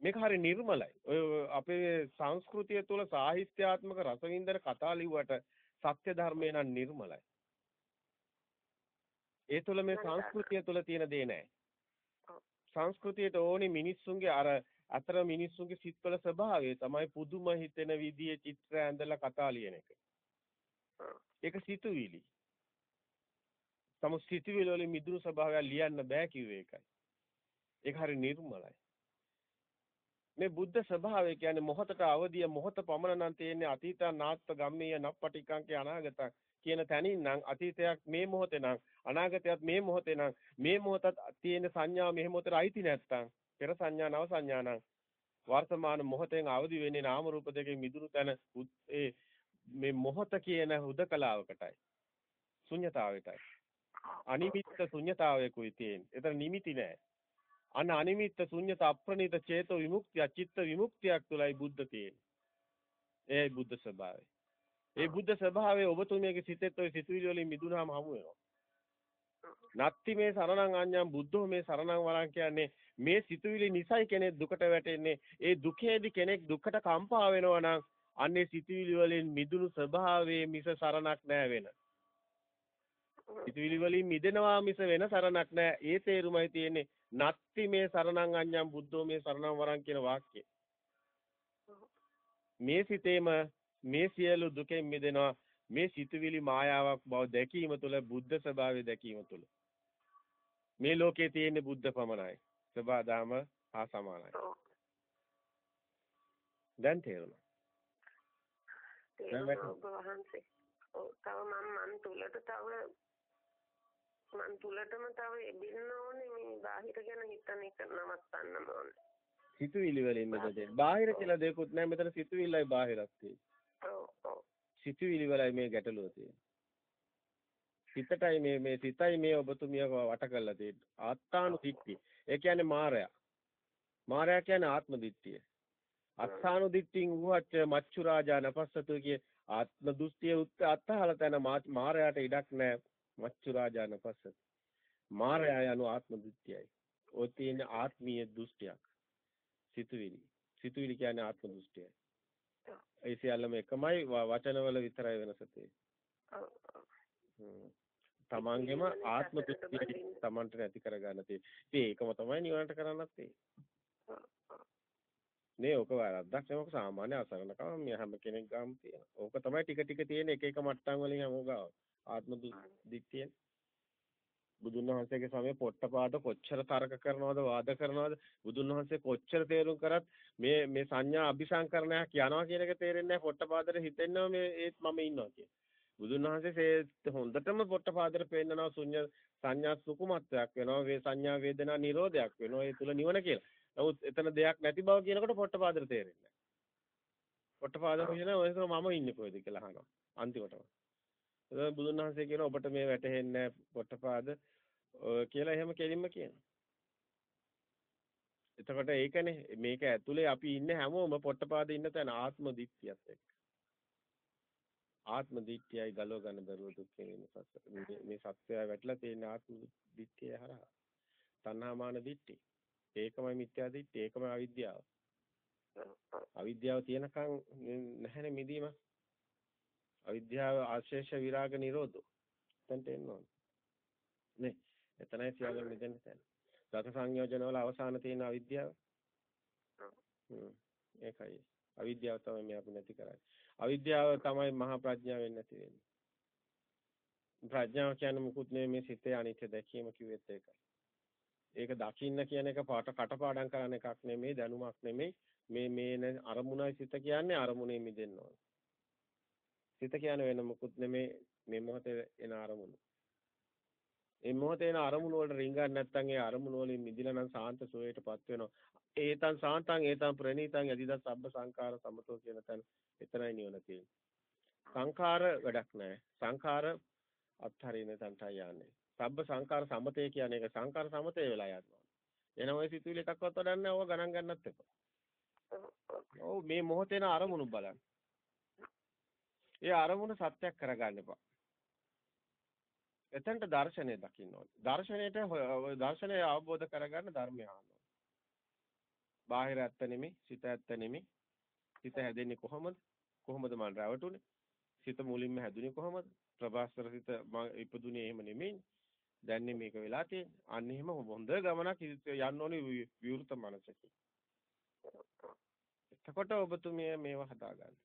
මේක හරි නිර්මලයි. ඔය අපේ සංස්කෘතිය තුළ සාහිත්‍යාත්මක රසවින්දන කතා ලිව්වට සත්‍ය ධර්මේ නම් නිර්මලයි. ඒ තුළ මේ සංස්කෘතිය තුළ තියෙන දේ නැහැ. සංස්කෘතියට ඕනි මිනිස්සුන්ගේ අර අතර මිනිස්සුන්ගේ සිත්වල ස්වභාවය තමයි පුදුම හිතෙන විදියේ චිත්‍ර ඇඳලා කතා ලියන එක. ඒක සිතුවිලි. තම සිතුවිලි වලින් මිදුණු ස්වභාවය ලියන්න බෑ කිව්වේ ඒකයි. ඒක හරි නිර්මලයි. මේ බුද්ධ ස්වභාවය කියන්නේ මොහතට අවදිය මොහත පමණ නම් තියෙන්නේ අතීත නාත්ත ගම්මීය නප්පටිකංකේ අනාගතං කියන තැනින් නම් අතීතයක් මේ මොහොතේ නම් අනාගතයක් මේ මොහොතේ නම් මේ මොහොතත් තියෙන සංඥා මේ මොහොතේ අයිති නැත්තම් පෙර සංඥා නව සංඥා නම් වර්තමාන මොහොතෙන් අවදි වෙන්නේ නාම රූප දෙකෙන් මිදුණු තැන ඒ මේ මොහොත කියන හුදකලාවකටයි ශුන්්‍යතාවයටයි අනිමිත්ත ශුන්්‍යතාවයකුයි තියෙන්නේ. ඒතර නිමිති නෑ. අන අනිමිත්ත ශුන්්‍යත අප්‍රණීත චේතෝ විමුක්තිය චිත්ත විමුක්තියක් තුලයි බුද්ධ තියෙන්නේ. එයයි බුද්ධ ස්වභාවය. ඒ බුද්ධ ස්වභාවය ඔබතුමියගේ සිතෙත් ඔය සිතුවිලි වලින් මිදුනහම හමු වෙනවා. නත්ති මේ සරණං අඤ්ඤං බුද්ධෝ මේ සරණං වරං කියන්නේ මේ සිතුවිලි නිසයි කෙනෙක් දුකට වැටෙන්නේ. ඒ දුකේදී කෙනෙක් දුකට කම්පා වෙනවා නම් අන්නේ සිතුවිලි වලින් මිදුණු ස්වභාවයේ මිස සරණක් නැහැ වෙන. සිතුවිලි වලින් මිදෙනවා මිස වෙන සරණක් නැහැ. ඒ තේරුමයි තියෙන්නේ. නත්ති මේ සරණං අඤ්ඤං බුද්ධෝ මේ සරණං වරං කියන වාක්‍යය. මේ සිතේම මේ සියලු දුකෙන් මිදෙනවා මේ සිතුවිලි මායාවක් බව දැකීම තුළ බුද්ධ ස්වභාවය දැකීම තුළ මේ ලෝකේ තියෙන බුද්ධ පමණයි සබදාම හා සමානයි දැන් තේරුණා තේරුණා වහන්සේ ඔව් තව මම මන් තුලට තව මන් තුලටම තව එබින්න ඕනේ මේ බාහිර ගැන හිතන එක නවත්තන්නම ඕනේ සිතුවිලි වලින් මෙතන බාහිර කියලා දෙයක්වත් නැහැ මෙතන සිතුවිල්ලයි බාහිරක් තියෙන්නේ සිතුවිලි වලයි මේ ගැටලුව තියෙන්නේ. සිතටයි මේ මේ සිතයි මේ ඔබතුමිය වට කරලා තියෙන්නේ. ආත්තානු දිට්ඨිය. ඒ කියන්නේ මායя. මායя කියන්නේ ආත්ම දිට්ඨිය. අත්තානු දිට්ඨින් උවච්ච මච්චු රාජා නපස්සතු කිය ආත්ම දෘෂ්ටිය උත් අත්හල තැන මායයට ඉඩක් නැහැ. මච්චු රාජා නපස්සතු. මායя යනු ආත්ම දෘෂ්ටියයි. ඔය තියෙන ආත්මීය දෘෂ්ටියක්. සිතුවිලි. සිතුවිලි කියන්නේ ආත්ම දෘෂ්ටියයි. ඒ සියල්ලම එකමයි වචනවල විතරයි වෙනස තියෙන්නේ. තමන්ගේම ආත්ම දෘෂ්ටිය තමන්ට නැති කරගන්න තියෙන්නේ. ඒකම තමයි නිවනට කරන්නත් තියෙන්නේ. නේ ඔක වැරද්දක් නෙමෙයි ඔක සාමාන්‍ය අසරණකම මේ හැම කෙනෙක් ගාම තියෙනවා. ඕක තමයි ටික ටික තියෙන එක එක මට්ටම් වලින් හැමෝම ගාව. ආත්ම දිට්ඨිය. බුදුන් වහන්සේගේ සමයේ පොට්ටපාද කොච්චර තර්ක කරනවද වාද කරනවද බුදුන් වහන්සේ කොච්චර තේරුම් කරත් මේ මේ සංඥා අபிසංකරණයක් යනවා කියන එක තේරෙන්නේ නැහැ පොට්ටපාදට හිතෙන්නවා මේ ඒත් මම ඉන්නවා කියන. බුදුන් වහන්සේ හොඳටම පොට්ටපාදට පෙන්නනවා ශුන්‍ය සංඥා සුකුමත්වයක් වෙනවා වේ සංඥා වේදනා නිරෝධයක් වෙනවා ඒ තුල නිවන කියලා. නමුත් එතන දෙයක් නැති බව කියනකොට පොට්ටපාදට තේරෙන්නේ නැහැ. පොට්ටපාද කියනවා ඔය මම ඉන්නේ කොහෙද කියලා අහනවා අන්තිමටම. ඒක බුදුන් වහන්සේ කියන ඔබට මේ වැටහෙන්නේ නැහැ පොට්ටපාද කියලා එහෙම කෙලින්ම කියනවා. එතකොට ඒකනේ මේක ඇතුලේ අපි ඉන්නේ හැමෝම පොට්ටපාද ඉන්න තැන ආත්ම දිට්ඨියත් එක්ක. ආත්ම දිට්ඨියයි ගලව ගන්න බැරුව දුක් වෙන මේ සත්‍යය වැටලා තියෙන ආත්ම දිට්ඨිය හරහා. තණ්හාමාන දිට්ඨිය. ඒකමයි මිත්‍යා දිට්ඨිය ඒකමයි අවිද්‍යාව. අවිද්‍යාව තියෙනකන් නැහැනේ මිදීම. අවිද්‍යාව ආශේෂ විරාග නිරෝධෝ. එතනට එන්න ඕනේ. නේ එතනයි සියල්ල මෙතන තැන. දස සංයෝජන වල අවසාන තියෙන අවිද්‍යාව. ඒකයි. අවිද්‍යාව තමයි මේ අපි නැති කරන්නේ. අවිද්‍යාව තමයි මහා ප්‍රඥාව වෙන්නේ නැති වෙන්නේ. ප්‍රඥාව කියන්නේ මුකුත් නෙමෙයි මේ සිතේ අනිත්‍ය දැකීම කිව්වෙත් ඒකයි. ඒක දකින්න කියන එක පාට කටපාඩම් කරන එකක් නෙමෙයි දැනුමක් නෙමෙයි මේ මේ අරමුණයි සිත කියන්නේ අරමුණේ මිදෙන්න ඕන. සිත කියන්නේ වෙන මොකුත් නෙමෙයි මේ මොහොතේ එන අරමුණු. මේ මොහොතේ එන අරමුණු වලට රිංගන්නේ නැත්නම් ඒ අරමුණු වලින් මිදිලා නම් සාන්ත සෝයටපත් වෙනවා. ඒතන් සාන්තං ඒතන් ප්‍රණීතං යදිදා සබ්බ සංඛාර සමතෝ කියන තැන එතරයි නිවන තියෙන්නේ. සංඛාර වැඩක් නැහැ. සංඛාර අත්හරින තන්ටයි යන්නේ. සබ්බ සංකාර සමතේ කියන්නේ ඒක සංකාර සමතේ වෙලා යනවා. එන ඔය සිතුවිලි එකක්වත් වඩන්නේ නැහැ. ඕක ගණන් ගන්නත් එපා. ඔව් මේ මොහොතේන අරමුණු බලන්න. ඒ අරමුණ සත්‍යයක් කරගන්න එපා. එතනට දර්ශනය දකින්න ඕනේ. දර්ශනයට දර්ශනය අවබෝධ කරගන්න ධර්මය අහන්න ඕනේ. බාහිර ඇත්ත නෙමෙයි, සිත ඇත්ත නෙමෙයි. සිත හැදෙන්නේ කොහොමද? කොහොමද මන් රැවටුනේ? සිත මුලින්ම හැදුනේ කොහොමද? ප්‍රභාස්වර සිත ඉපදුනේ එහෙම නෙමෙයි. දැන් මේක වෙලා තියෙන්නේ. අන්න එහෙම හොඳ ගමනක් යන්න ඕනේ විවෘත මනසකින්. එතකොට ඔබතුමිය මේව හදාගන්න.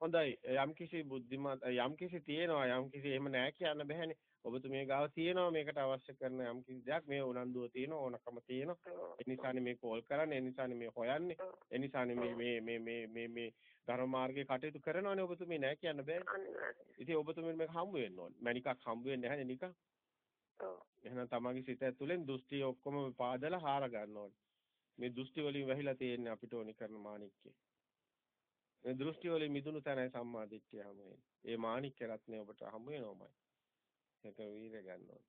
හොඳයි යම්කිසි බුද්ධිමත් යම්කිසි තියෙනවා යම්කිසි එහෙම නැහැ කියන්න බෑනේ. ඔබතුමිය ගාව තියෙනවා මේකට අවශ්‍ය කරන යම්කිසි දෙයක් මේ උනන්දුව තියෙන ඕනකම තියෙනවා. ඒ නිසානේ මේ කෝල් කරන්නේ, ඒ නිසානේ මේ හොයන්නේ, ඒ නිසානේ මේ මේ මේ මේ මේ මේ ධර්ම මාර්ගයේ කටයුතු කරනවානේ ඔබතුමිය නැහැ කියන්න බෑ. ඉතින් ඔබතුමිය මේක හම්බ වෙන්න ඕනේ. මණිකක් හම්බ වෙන්නේ නැහැනේ නිකන්. එහෙනම් තමන්ගේ සිත ඇතුලෙන් දෘෂ්ටි ඔක්කොම පාදලා හාර ගන්න ඕනේ. මේ දෘෂ්ටි වලින් වැහිලා තියෙන්නේ අපිට ඕනි කරන මාණික්කේ. මේ දෘෂ්ටි වලින් මිදුණු තැනයි සම්මා දිට්ඨිය හමු වෙන්නේ. ඒ මාණික්ක රත්නේ ඔබට හමු වෙනවමයි. ඒක වීර ගන්න ඕනේ.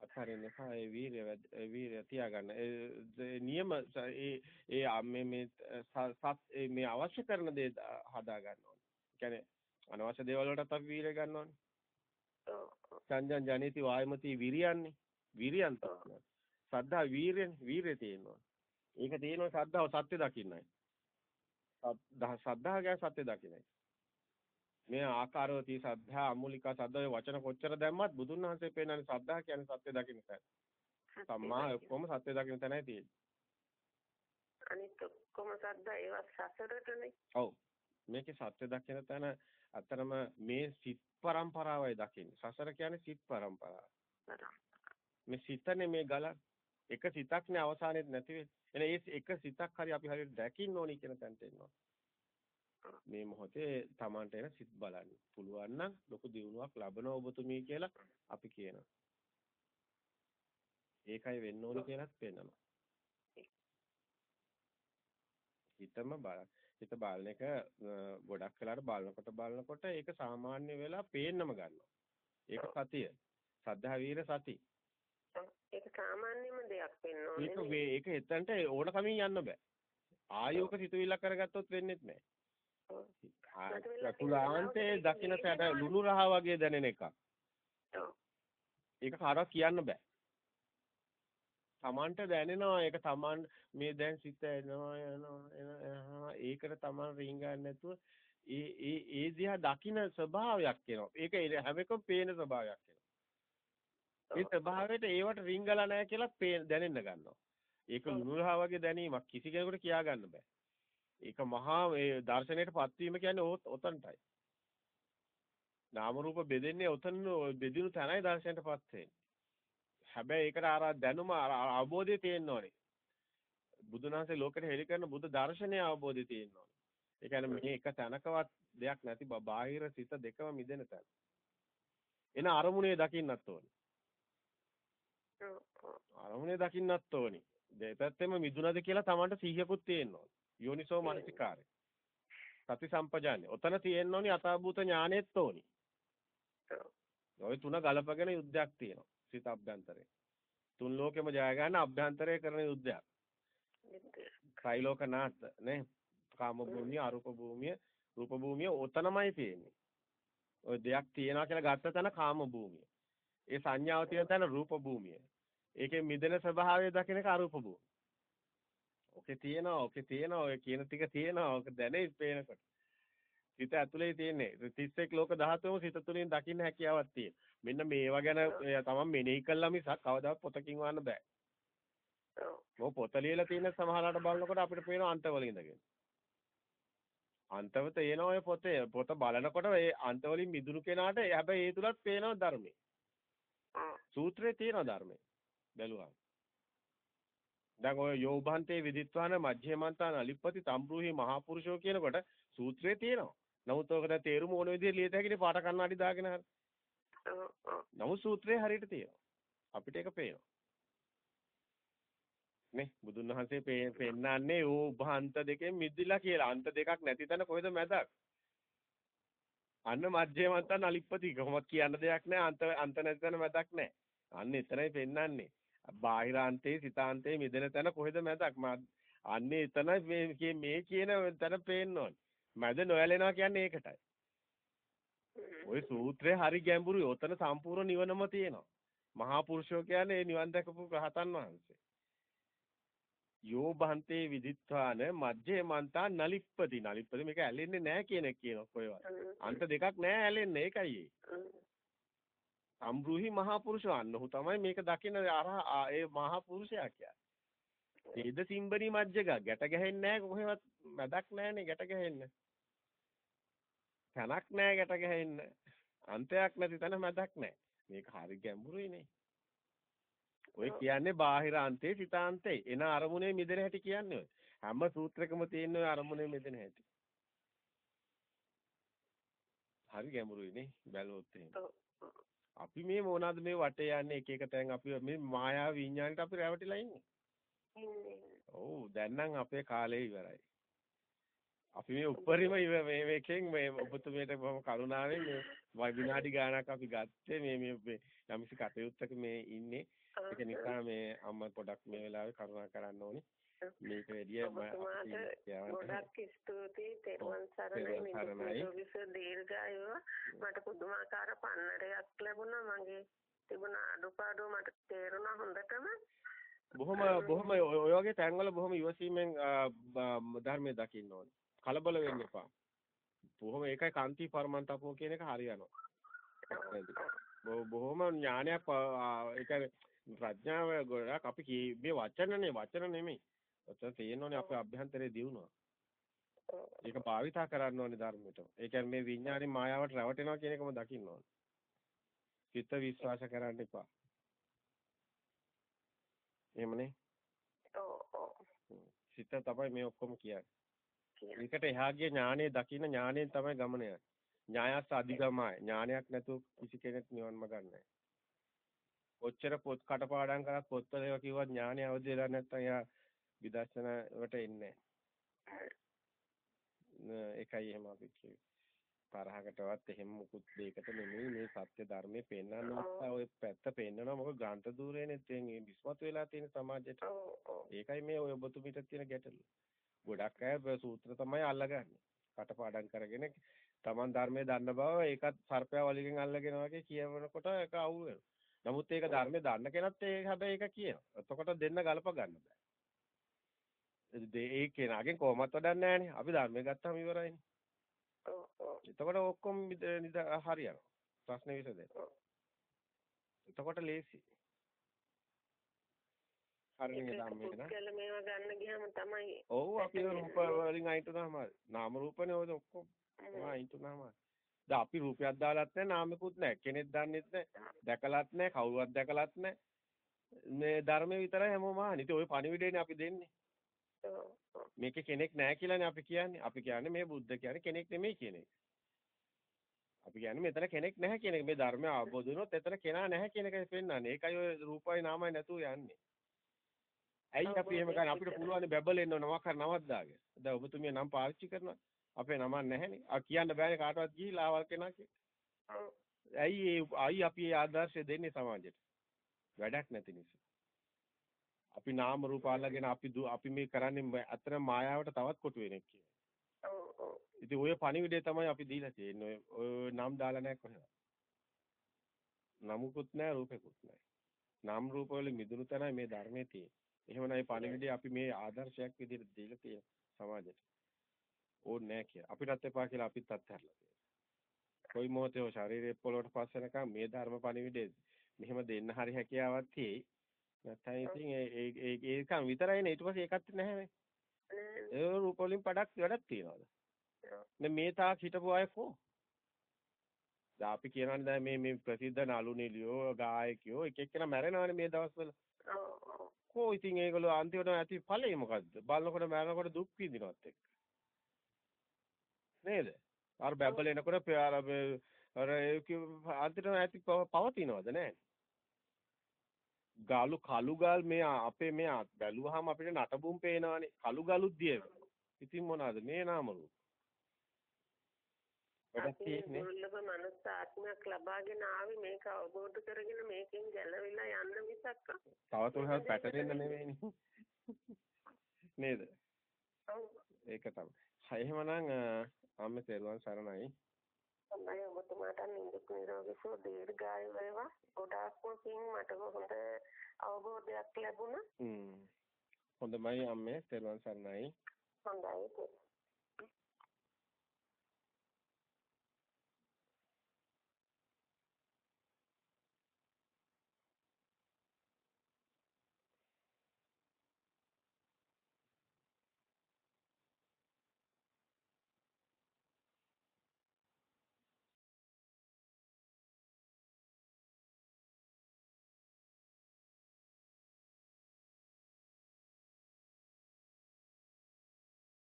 අත්හරින්න එපා ඒ වීරය වීරය තියාගන්න. ඒ නියම ඒ ඒ මේ මේ සත් මේ අවශ්‍ය කරන දේ හදා ගන්න ඕනේ. කියන්නේ අනවශ්‍ය දේවල් වලටත් අපි වීරය ගන්න ඕනේ. සංජන් ජනිති වායමති විරියන්නේ විරියන් තමයි. සද්ධා වීරෙන් වීරය තියෙනවා. ඒක තියෙනවා සද්ධාව සත්‍ය දකින්නයි. සද්ධාගය සත්‍ය දකින්නයි. මේ ආකාරවතී සද්ධා අමූලික සද්ධා වචන කොච්චර දැම්මත් බුදුන් වහන්සේ පෙන්නන්නේ සද්ධා කියන්නේ සත්‍ය දකින්න තැන. සම්මා ඔක්කොම සත්‍ය දකින්න තැනයි තියෙන්නේ. අනිත් ඔක්කොම සද්දා ඒවා සසරටනේ. ඔව්. මේකේ සත්‍ය දකින්න තැන අතරම මේ සිත් પરම්පරාවයි දකින්නේ. සසර කියන්නේ සිත් પરම්පරාව. මේ සිතනේ මේ ගල එක සිතක්නේ අවසානෙත් නැති වෙන්නේ. එනේ එක සිතක් හරි අපි හරියට දැකින්න ඕනි කියන තැනට එනවා. මේ මොහොතේ Tamanට එන සිත් බලන්න. පුළුවන් නම් ලොකු දියුණුවක් ලබන ඔබතුමී කියලා අපි කියනවා. ඒකයි වෙන්න ඕනි කියලාත් පෙන්නනවා. හිතම බලන්න. හිත බලන එක ගොඩක් වෙලාවට බලනකොට බලනකොට ඒක සාමාන්‍ය වෙලා පේන්නම ගන්නවා. ඒක සතිය. සද්ධා වීර සති. ඒක සාමාන්‍යම දෙයක් වෙන්න ඕනේ. ඒක ඒක එතනට ඕන කමින් යන්න බෑ. ආයෝක සිතුවිල්ල කරගත්තොත් වෙන්නේ නැහැ. කුලාන්තේ දකින්න තැන ලුණු රහ වගේ දැනෙන එකක්. ඒක කාටවත් කියන්න බෑ. Tamanට දැනෙනවා ඒක Taman මේ දැන් සිත එනවා යනවා ඒකට Taman රිංගන්නේ නැතුව ඒ ඒ ඒ දිහා දකින්න ස්වභාවයක් එනවා. ඒක හැම එකම පේන ස්වභාවයක් එනවා. ඒ ස්වභාවයට ඒවට රිංගලා නැහැ කියලා දැනෙන්න ගන්නවා. ඒක ලුණුරහා වගේ දැනීමක් කිසි කෙනෙකුට කියා ගන්න බෑ. ඒක මහා ඒ දර්ශනයටපත් වීම කියන්නේ ඔතනටයි. නාම රූප බෙදෙන්නේ ඔතන බෙදිනු තැනයි දර්ශනයටපත් වෙන්නේ. හැබැයි ඒකට අර දැනුම අවබෝධය තියෙන්න ඕනේ. බුදුන් වහන්සේ ලෝකෙට හෙළි කරන බුද්ධ දර්ශනය අවබෝධය තියෙන්න ඕනේ. ඒ කියන්නේ මේ එක තැනකවත් දෙයක් නැති බාහිර සිත දෙකම මිදෙන තැන. එන අරමුණේ දකින්නත් ඕනේ. අරමුණේ දකින්නත් ඕනේ. දෙපැත්තෙම මිදුනද කියලා Tamanට සිහියකුත් තියෙන්න ඕනේ. යෝනිසෝ මනසිකාරය. සති සම්පජාන්නේ. ඔතන තියෙන්න ඕනි අතාවූත ඥානෙත් ඕනි. ඔය තුන ගලපගෙන යුද්ධයක් තියෙනවා. සිත අභ්‍යන්තරේ. තුන් ලෝකෙම ජය ගන්න අභ්‍යන්තරේ කරන යුද්ධයක්. ත්‍රිලෝක නාත නේ. කාම භූමිය, අරූප භූමිය, රූප භූමිය ඔතනමයි තියෙන්නේ. ඔය දෙයක් තියනවා කියලා ගත්ත තැන කාම භූමිය. ඒ සංඥාව තියෙන තැන රූප භූමිය. ඒකේ මිදෙන ස්වභාවය දකින එක අරූප භූමිය. ඔකේ තියෙනවා, ඔකේ තියෙනවා, ඔය කියන ටික තියෙනවා, ඔක දැනෙයි පේනකොට. සිත ඇතුලේ තියෙන්නේ 31 ලෝක ධාතුවම සිත තුළින් දකින්න හැකියාවක් තියෙන. මෙන්න මේවා ගැන තමන් මෙනෙහි කළා මිසක් කවදාවත් පොතකින් වන්න බෑ. ඔව්. පොත ලියලා තියෙන සමහරලාට බලනකොට අපිට පේන අන්තවල ඉඳගෙන. අන්තව තේන ඔය පොතේ පොත බලනකොට ඒ අන්තවලින් මිදුණු කෙනාට හැබැයි ඒ තුලත් පේනවා ධර්මයේ. සූත්‍රයේ තියෙනවා ධර්මයේ. බැලුවා. දැන් ඔය යෝභන්තේ විදිත්වාන මජ්ජේමන්තාන අලිප්පති තම්බ්‍රුහි මහා පුරුෂෝ කියනකොට සූත්‍රයේ තියෙනවා. නමුත් ඔක දැන් තේරුම ඕන විදිහට ලියත හැකිනේ පාට කන්නාඩි දාගෙන හරි. නමුත් සූත්‍රයේ හරියට තියෙනවා. අපිට ඒක පේනවා. නේ බුදුන් වහන්සේ පෙන්නන්නේ ඕ උභාන්ත දෙකෙන් මිදිලා කියලා. අන්ත දෙකක් නැති තැන කොහෙද මැදක්? අන්න මජ්ජේමන්තන් අලිප්පති කොහොමද කියන්න දෙයක් නැහැ. අන්ත අන්ත නැති තැන මැදක් නැහැ. අන්න එතරයි පෙන්නන්නේ. බාහිරාන්තේ සිතාන්තේ මිදෙන තැන කොහෙද මැදක්? අන්නේ එතන මේ මේ කියන තැන පේන්න ඕනේ. මැද නොයැලෙනවා කියන්නේ ඒකටයි. ওই සූත්‍රය හරි ගැඹුරුයි. ඔතන සම්පූර්ණ නිවනම තියෙනවා. මහා පුරුෂෝ කියන්නේ ඒ නිවන් දැකපු රහතන් වහන්සේ. යෝ බහන්තේ විදිත්වාන මජ්ජේ මන්තා නලිප්පති නලිප්පති මේක ඇලෙන්නේ නැහැ කියන එක කියනවා කොහෙවත්. අන්ත දෙකක් නැහැ ඇලෙන්නේ ඒකයි ඒ. සම්බ්‍රූහි මහා පුරුෂෝ අන්නහු තමයි මේක දකින්න අර ඒ මහා පුරුෂයා කියන්නේ. ඒද සිම්බනි මජ්ජක ගැට ගැහෙන්නේ නැහැ කොහෙවත් මැදක් නැහැනේ ගැට ගැහෙන්න. තැනක් නැහැ ගැට ගැහෙන්න. අන්තයක් නැති තැන මැදක් නැහැ. මේක හරි ගැඹුරුයිනේ. ඔය කියන්නේ බාහිර අන්තේ සිතාන්තේ එන අරමුණේ මිදෙන හැටි කියන්නේ ඔය. හැම සූත්‍රකම තියෙන ඔය අරමුණේ මිදෙන හැටි. හරි ගැඹුරුයිනේ බැලුවොත් එහෙම. අපි මේ මොනවාද මේ වටේ යන්නේ එක එක තැන් අපි මේ මායා විඥාණයට අපි රැවටිලා ඉන්නේ. ඔව් දැන් නම් අපේ කාලේ ඉවරයි. අපි මේ උපරිම මේ මේකෙන් මේ ඔබතුමියට බොහොම කරුණාවෙන් මේ විනාඩි ගාණක් අපි ගත්තේ මේ මේ යම්සි කටයුත්තක මේ ඉන්නේ ඒක නිසා මේ අම්මා පොඩක් මේ වෙලාවේ කරුණා කරන්න ඕනේ. මේක වැඩිය ගොඩක් ස්තුතියි තෙරුවන් සරණයි මිනිස්සු දීර්ඝායුව මට පුදුමාකාර පන්නරයක් ලැබුණා මගේ තිබුණ අඩුපාඩු මට තේරුණා හොඳටම බොහොම බොහොම ඔය වගේ තැන්වල බොහොම ඉවසීමෙන් ධර්මයේ දකින්න ඕනේ. කලබල වෙන්න එපා. බොහොම ඒකයි කාන්ති පරමන්තපෝ කියන එක හරියනවා. බොහොම ඥානයක් ඒ ප්‍රඥාව ගොඩක් අපි මේ වචනනේ වචන නෙමෙයි. වචන තියෙනෝනේ අපේ අභ්‍යන්තරයේ දියුණුව. ඒක භාවිතා කරන්න ඕනේ ධර්මයට. ඒ කියන්නේ මේ විඥානේ මායාවට රැවටෙනවා කියන එකම දකින්න ඕනේ. චිත්ත විශ්වාස කරන්න එපා. එහෙමනේ. චිත්ත තමයි මේ ඔක්කොම කියන්නේ. ඒකට එහා ගිය ඥානෙ දකින්න ඥාණයෙන් තමයි ගමන යන්නේ. ඥායස් අධිගමයි. ඥානයක් නැතුව කිසි කෙනෙක් නිවන්ම ගන්නෑ. කොච්චර පොත් කටපාඩම් කරත් පොත්වල ඒවා කිව්වත් ඥානය අවදි වෙලා නැත්නම් එයා විදර්ශනාවට එන්නේ නැහැ. ඒකයි එහෙම අපි කිව්වේ. තරහකටවත් එහෙම මුකුත් දෙයකට නෙමෙයි මේ සත්‍ය ධර්මයේ පෙන්වන්න උත්සාහ ඔය පැත්ත පෙන්වනවා මොකද ග්‍රන්ථ දූරේනේ තියෙන මේ විශ්මතු වෙලා තියෙන සමාජයට. ඒකයි මේ ඔය ඔබතුමීට තියෙන ගැටලුව. ගොඩක් අය සූත්‍ර තමයි අල්ලගන්නේ. කටපාඩම් කරගෙන Taman ධර්මයේ දන්න බව ඒකත් සර්පයා වලිගෙන් අල්ලගෙන වගේ කියවනකොට ඒක අවුල් වෙනවා. නමුත් ඒක ධර්මයේ දන්න කෙනත් ඒ හැබැයි ඒක කියනවා. එතකොට දෙන්න ගලප ගන්න බෑ. ඒ කෙනාගෙන් කොහොමවත් වැඩක් නැහැනේ. අපි ධර්මයේ ගත්තාම ඉවරයිනේ. ඔව් ඔව්. එතකොට ඔක්කොම හරියනවා. ප්‍රශ්නේ විසඳෙනවා. එතකොට ලේසි. හරිනේ ධම්මේක නා. පුද්ගල මේවා ගන්න ගියාම තමයි ඔව් අපි රූප වලින් අයින් තුනම නාම රූපනේ ඔය ඔක්කොම අයින් තුනම. දැන් අපි රූපයක් දාලත් නැහැ නාමකුත් නැහැ. කෙනෙක් දන්නෙත් නැහැ. දැකලත් නැහැ. කවුරුවත් දැකලත් නැහැ. මේ ධර්මයේ විතරයි හැමෝම අහන්නේ. ඉතින් ওই පණිවිඩයනේ අපි දෙන්නේ. මේකේ කෙනෙක් නැහැ කියලානේ අපි කියන්නේ. අපි කියන්නේ මේ බුද්ධ කියන්නේ කෙනෙක් නෙමෙයි කියන එක. අපි කියන්නේ මෙතන කෙනෙක් නැහැ කියන එක. මේ ධර්මය අවබෝධ වුණොත් එතන කෙනා නැහැ කියන එකයි පෙන්වන්නේ. ඒකයි ඔය රූපයි නාමයි නැතුව යන්නේ. ඇයි අපි එහෙම කරන්නේ? අපිට පුළුවන් බැබලෙන්න නමක් කර නමක් දාගෙන. දැන් ඔබතුමිය නම් පාවිච්චි කරනවා. අපේ නමක් නැහැනේ. ආ කියන්න බෑනේ කාටවත් ගිහිලා ආවල් කෙනා කියලා. ඇයි ඒ අයි අපි ආදර්ශය දෙන්නේ සමාජයට? වැඩක් නැති නිසා. අපි නාම රූප අල්ලගෙන අපි අපි මේ කරන්නේ අතර මායාවට තවත් කොටු වෙන එක කියන්නේ. ඔව් ඔව්. ඉතින් ඔය පණිවිඩය තමයි අපි දීලා තියෙන්නේ. ඔය නම් දාලා නැහැ කොහෙවත්. නමුකුත් නැහැ රූපෙකුත් නැහැ. නාම රූප වලින් මිදුණු තැනයි මේ ධර්මයේ තියෙන්නේ. එහෙමනම් මේ පණිවිඩය අපි මේ ආදර්ශයක් විදිහට දීලා තියෙන සමාජයට. ඕනේ නැහැ කියලා. අපිටත් එපා කියලා අපිත් අත්හැරලා තියෙනවා. කොයි මොහොතේ ශරීරයේ පොළොවට පස් වෙනකම් මේ ධර්ම පණිවිඩය මෙහෙම දෙන්න හරි හැකියාවක් තියෙයි. නැත්නම් ඉතින් ඒ ඒ ඒකම විතරයිනේ ඊට පස්සේ ඒකත් නැහැනේ. ඒ රූප වලින් පඩක් වැඩක් තියනවාද? දැන් මේ තාක් හිටපු අය කො? දැන් අපි කියනවානේ දැන් මේ මේ ප්‍රසිද්ධ නලු නිලියෝ ගායකයෝ එක එක්කෙනා මැරෙනවානේ මේ දවස්වල. කො ඉතින් ඒගොල්ලෝ අන්තිමට ඇති ඵලෙ මොකද්ද? බලනකොට මැරෙනකොට දුක් විඳිනවත් එක්ක. නේද? අර බැබල එනකොට අර අර අන්තිමට ඇති පවතිනවද නැහැ? ගාලු කළු ගල් මේ අපේ මේ බැලුවාම අපිට නටබුම් පේනවනේ. කළු ගලුත් දියව. ඉතින් මොනවාද මේ නාම රූප? දුර්ලභ මනස ආත්මයක් ලබාගෙන ආවේ මේක අවබෝධ කරගෙන මේකෙන් ගැලවිලා යන්න මිසක් තව තවත් පැටලෙන්න නෙවෙයිනේ. නේද? ඒක තමයි. එහෙමනම් අම්මේ තෙරුවන් සරණයි. හොඳයි ඔබතුමාට නිදුක් නිරෝගී සුව දීර්ඝායු වේවා. ගොඩාක්ම පින් මට හොඳ අවබෝධයක් ලැබුණා. හොඳමයි අම්මේ තෙරුවන් සරණයි. හොඳයි.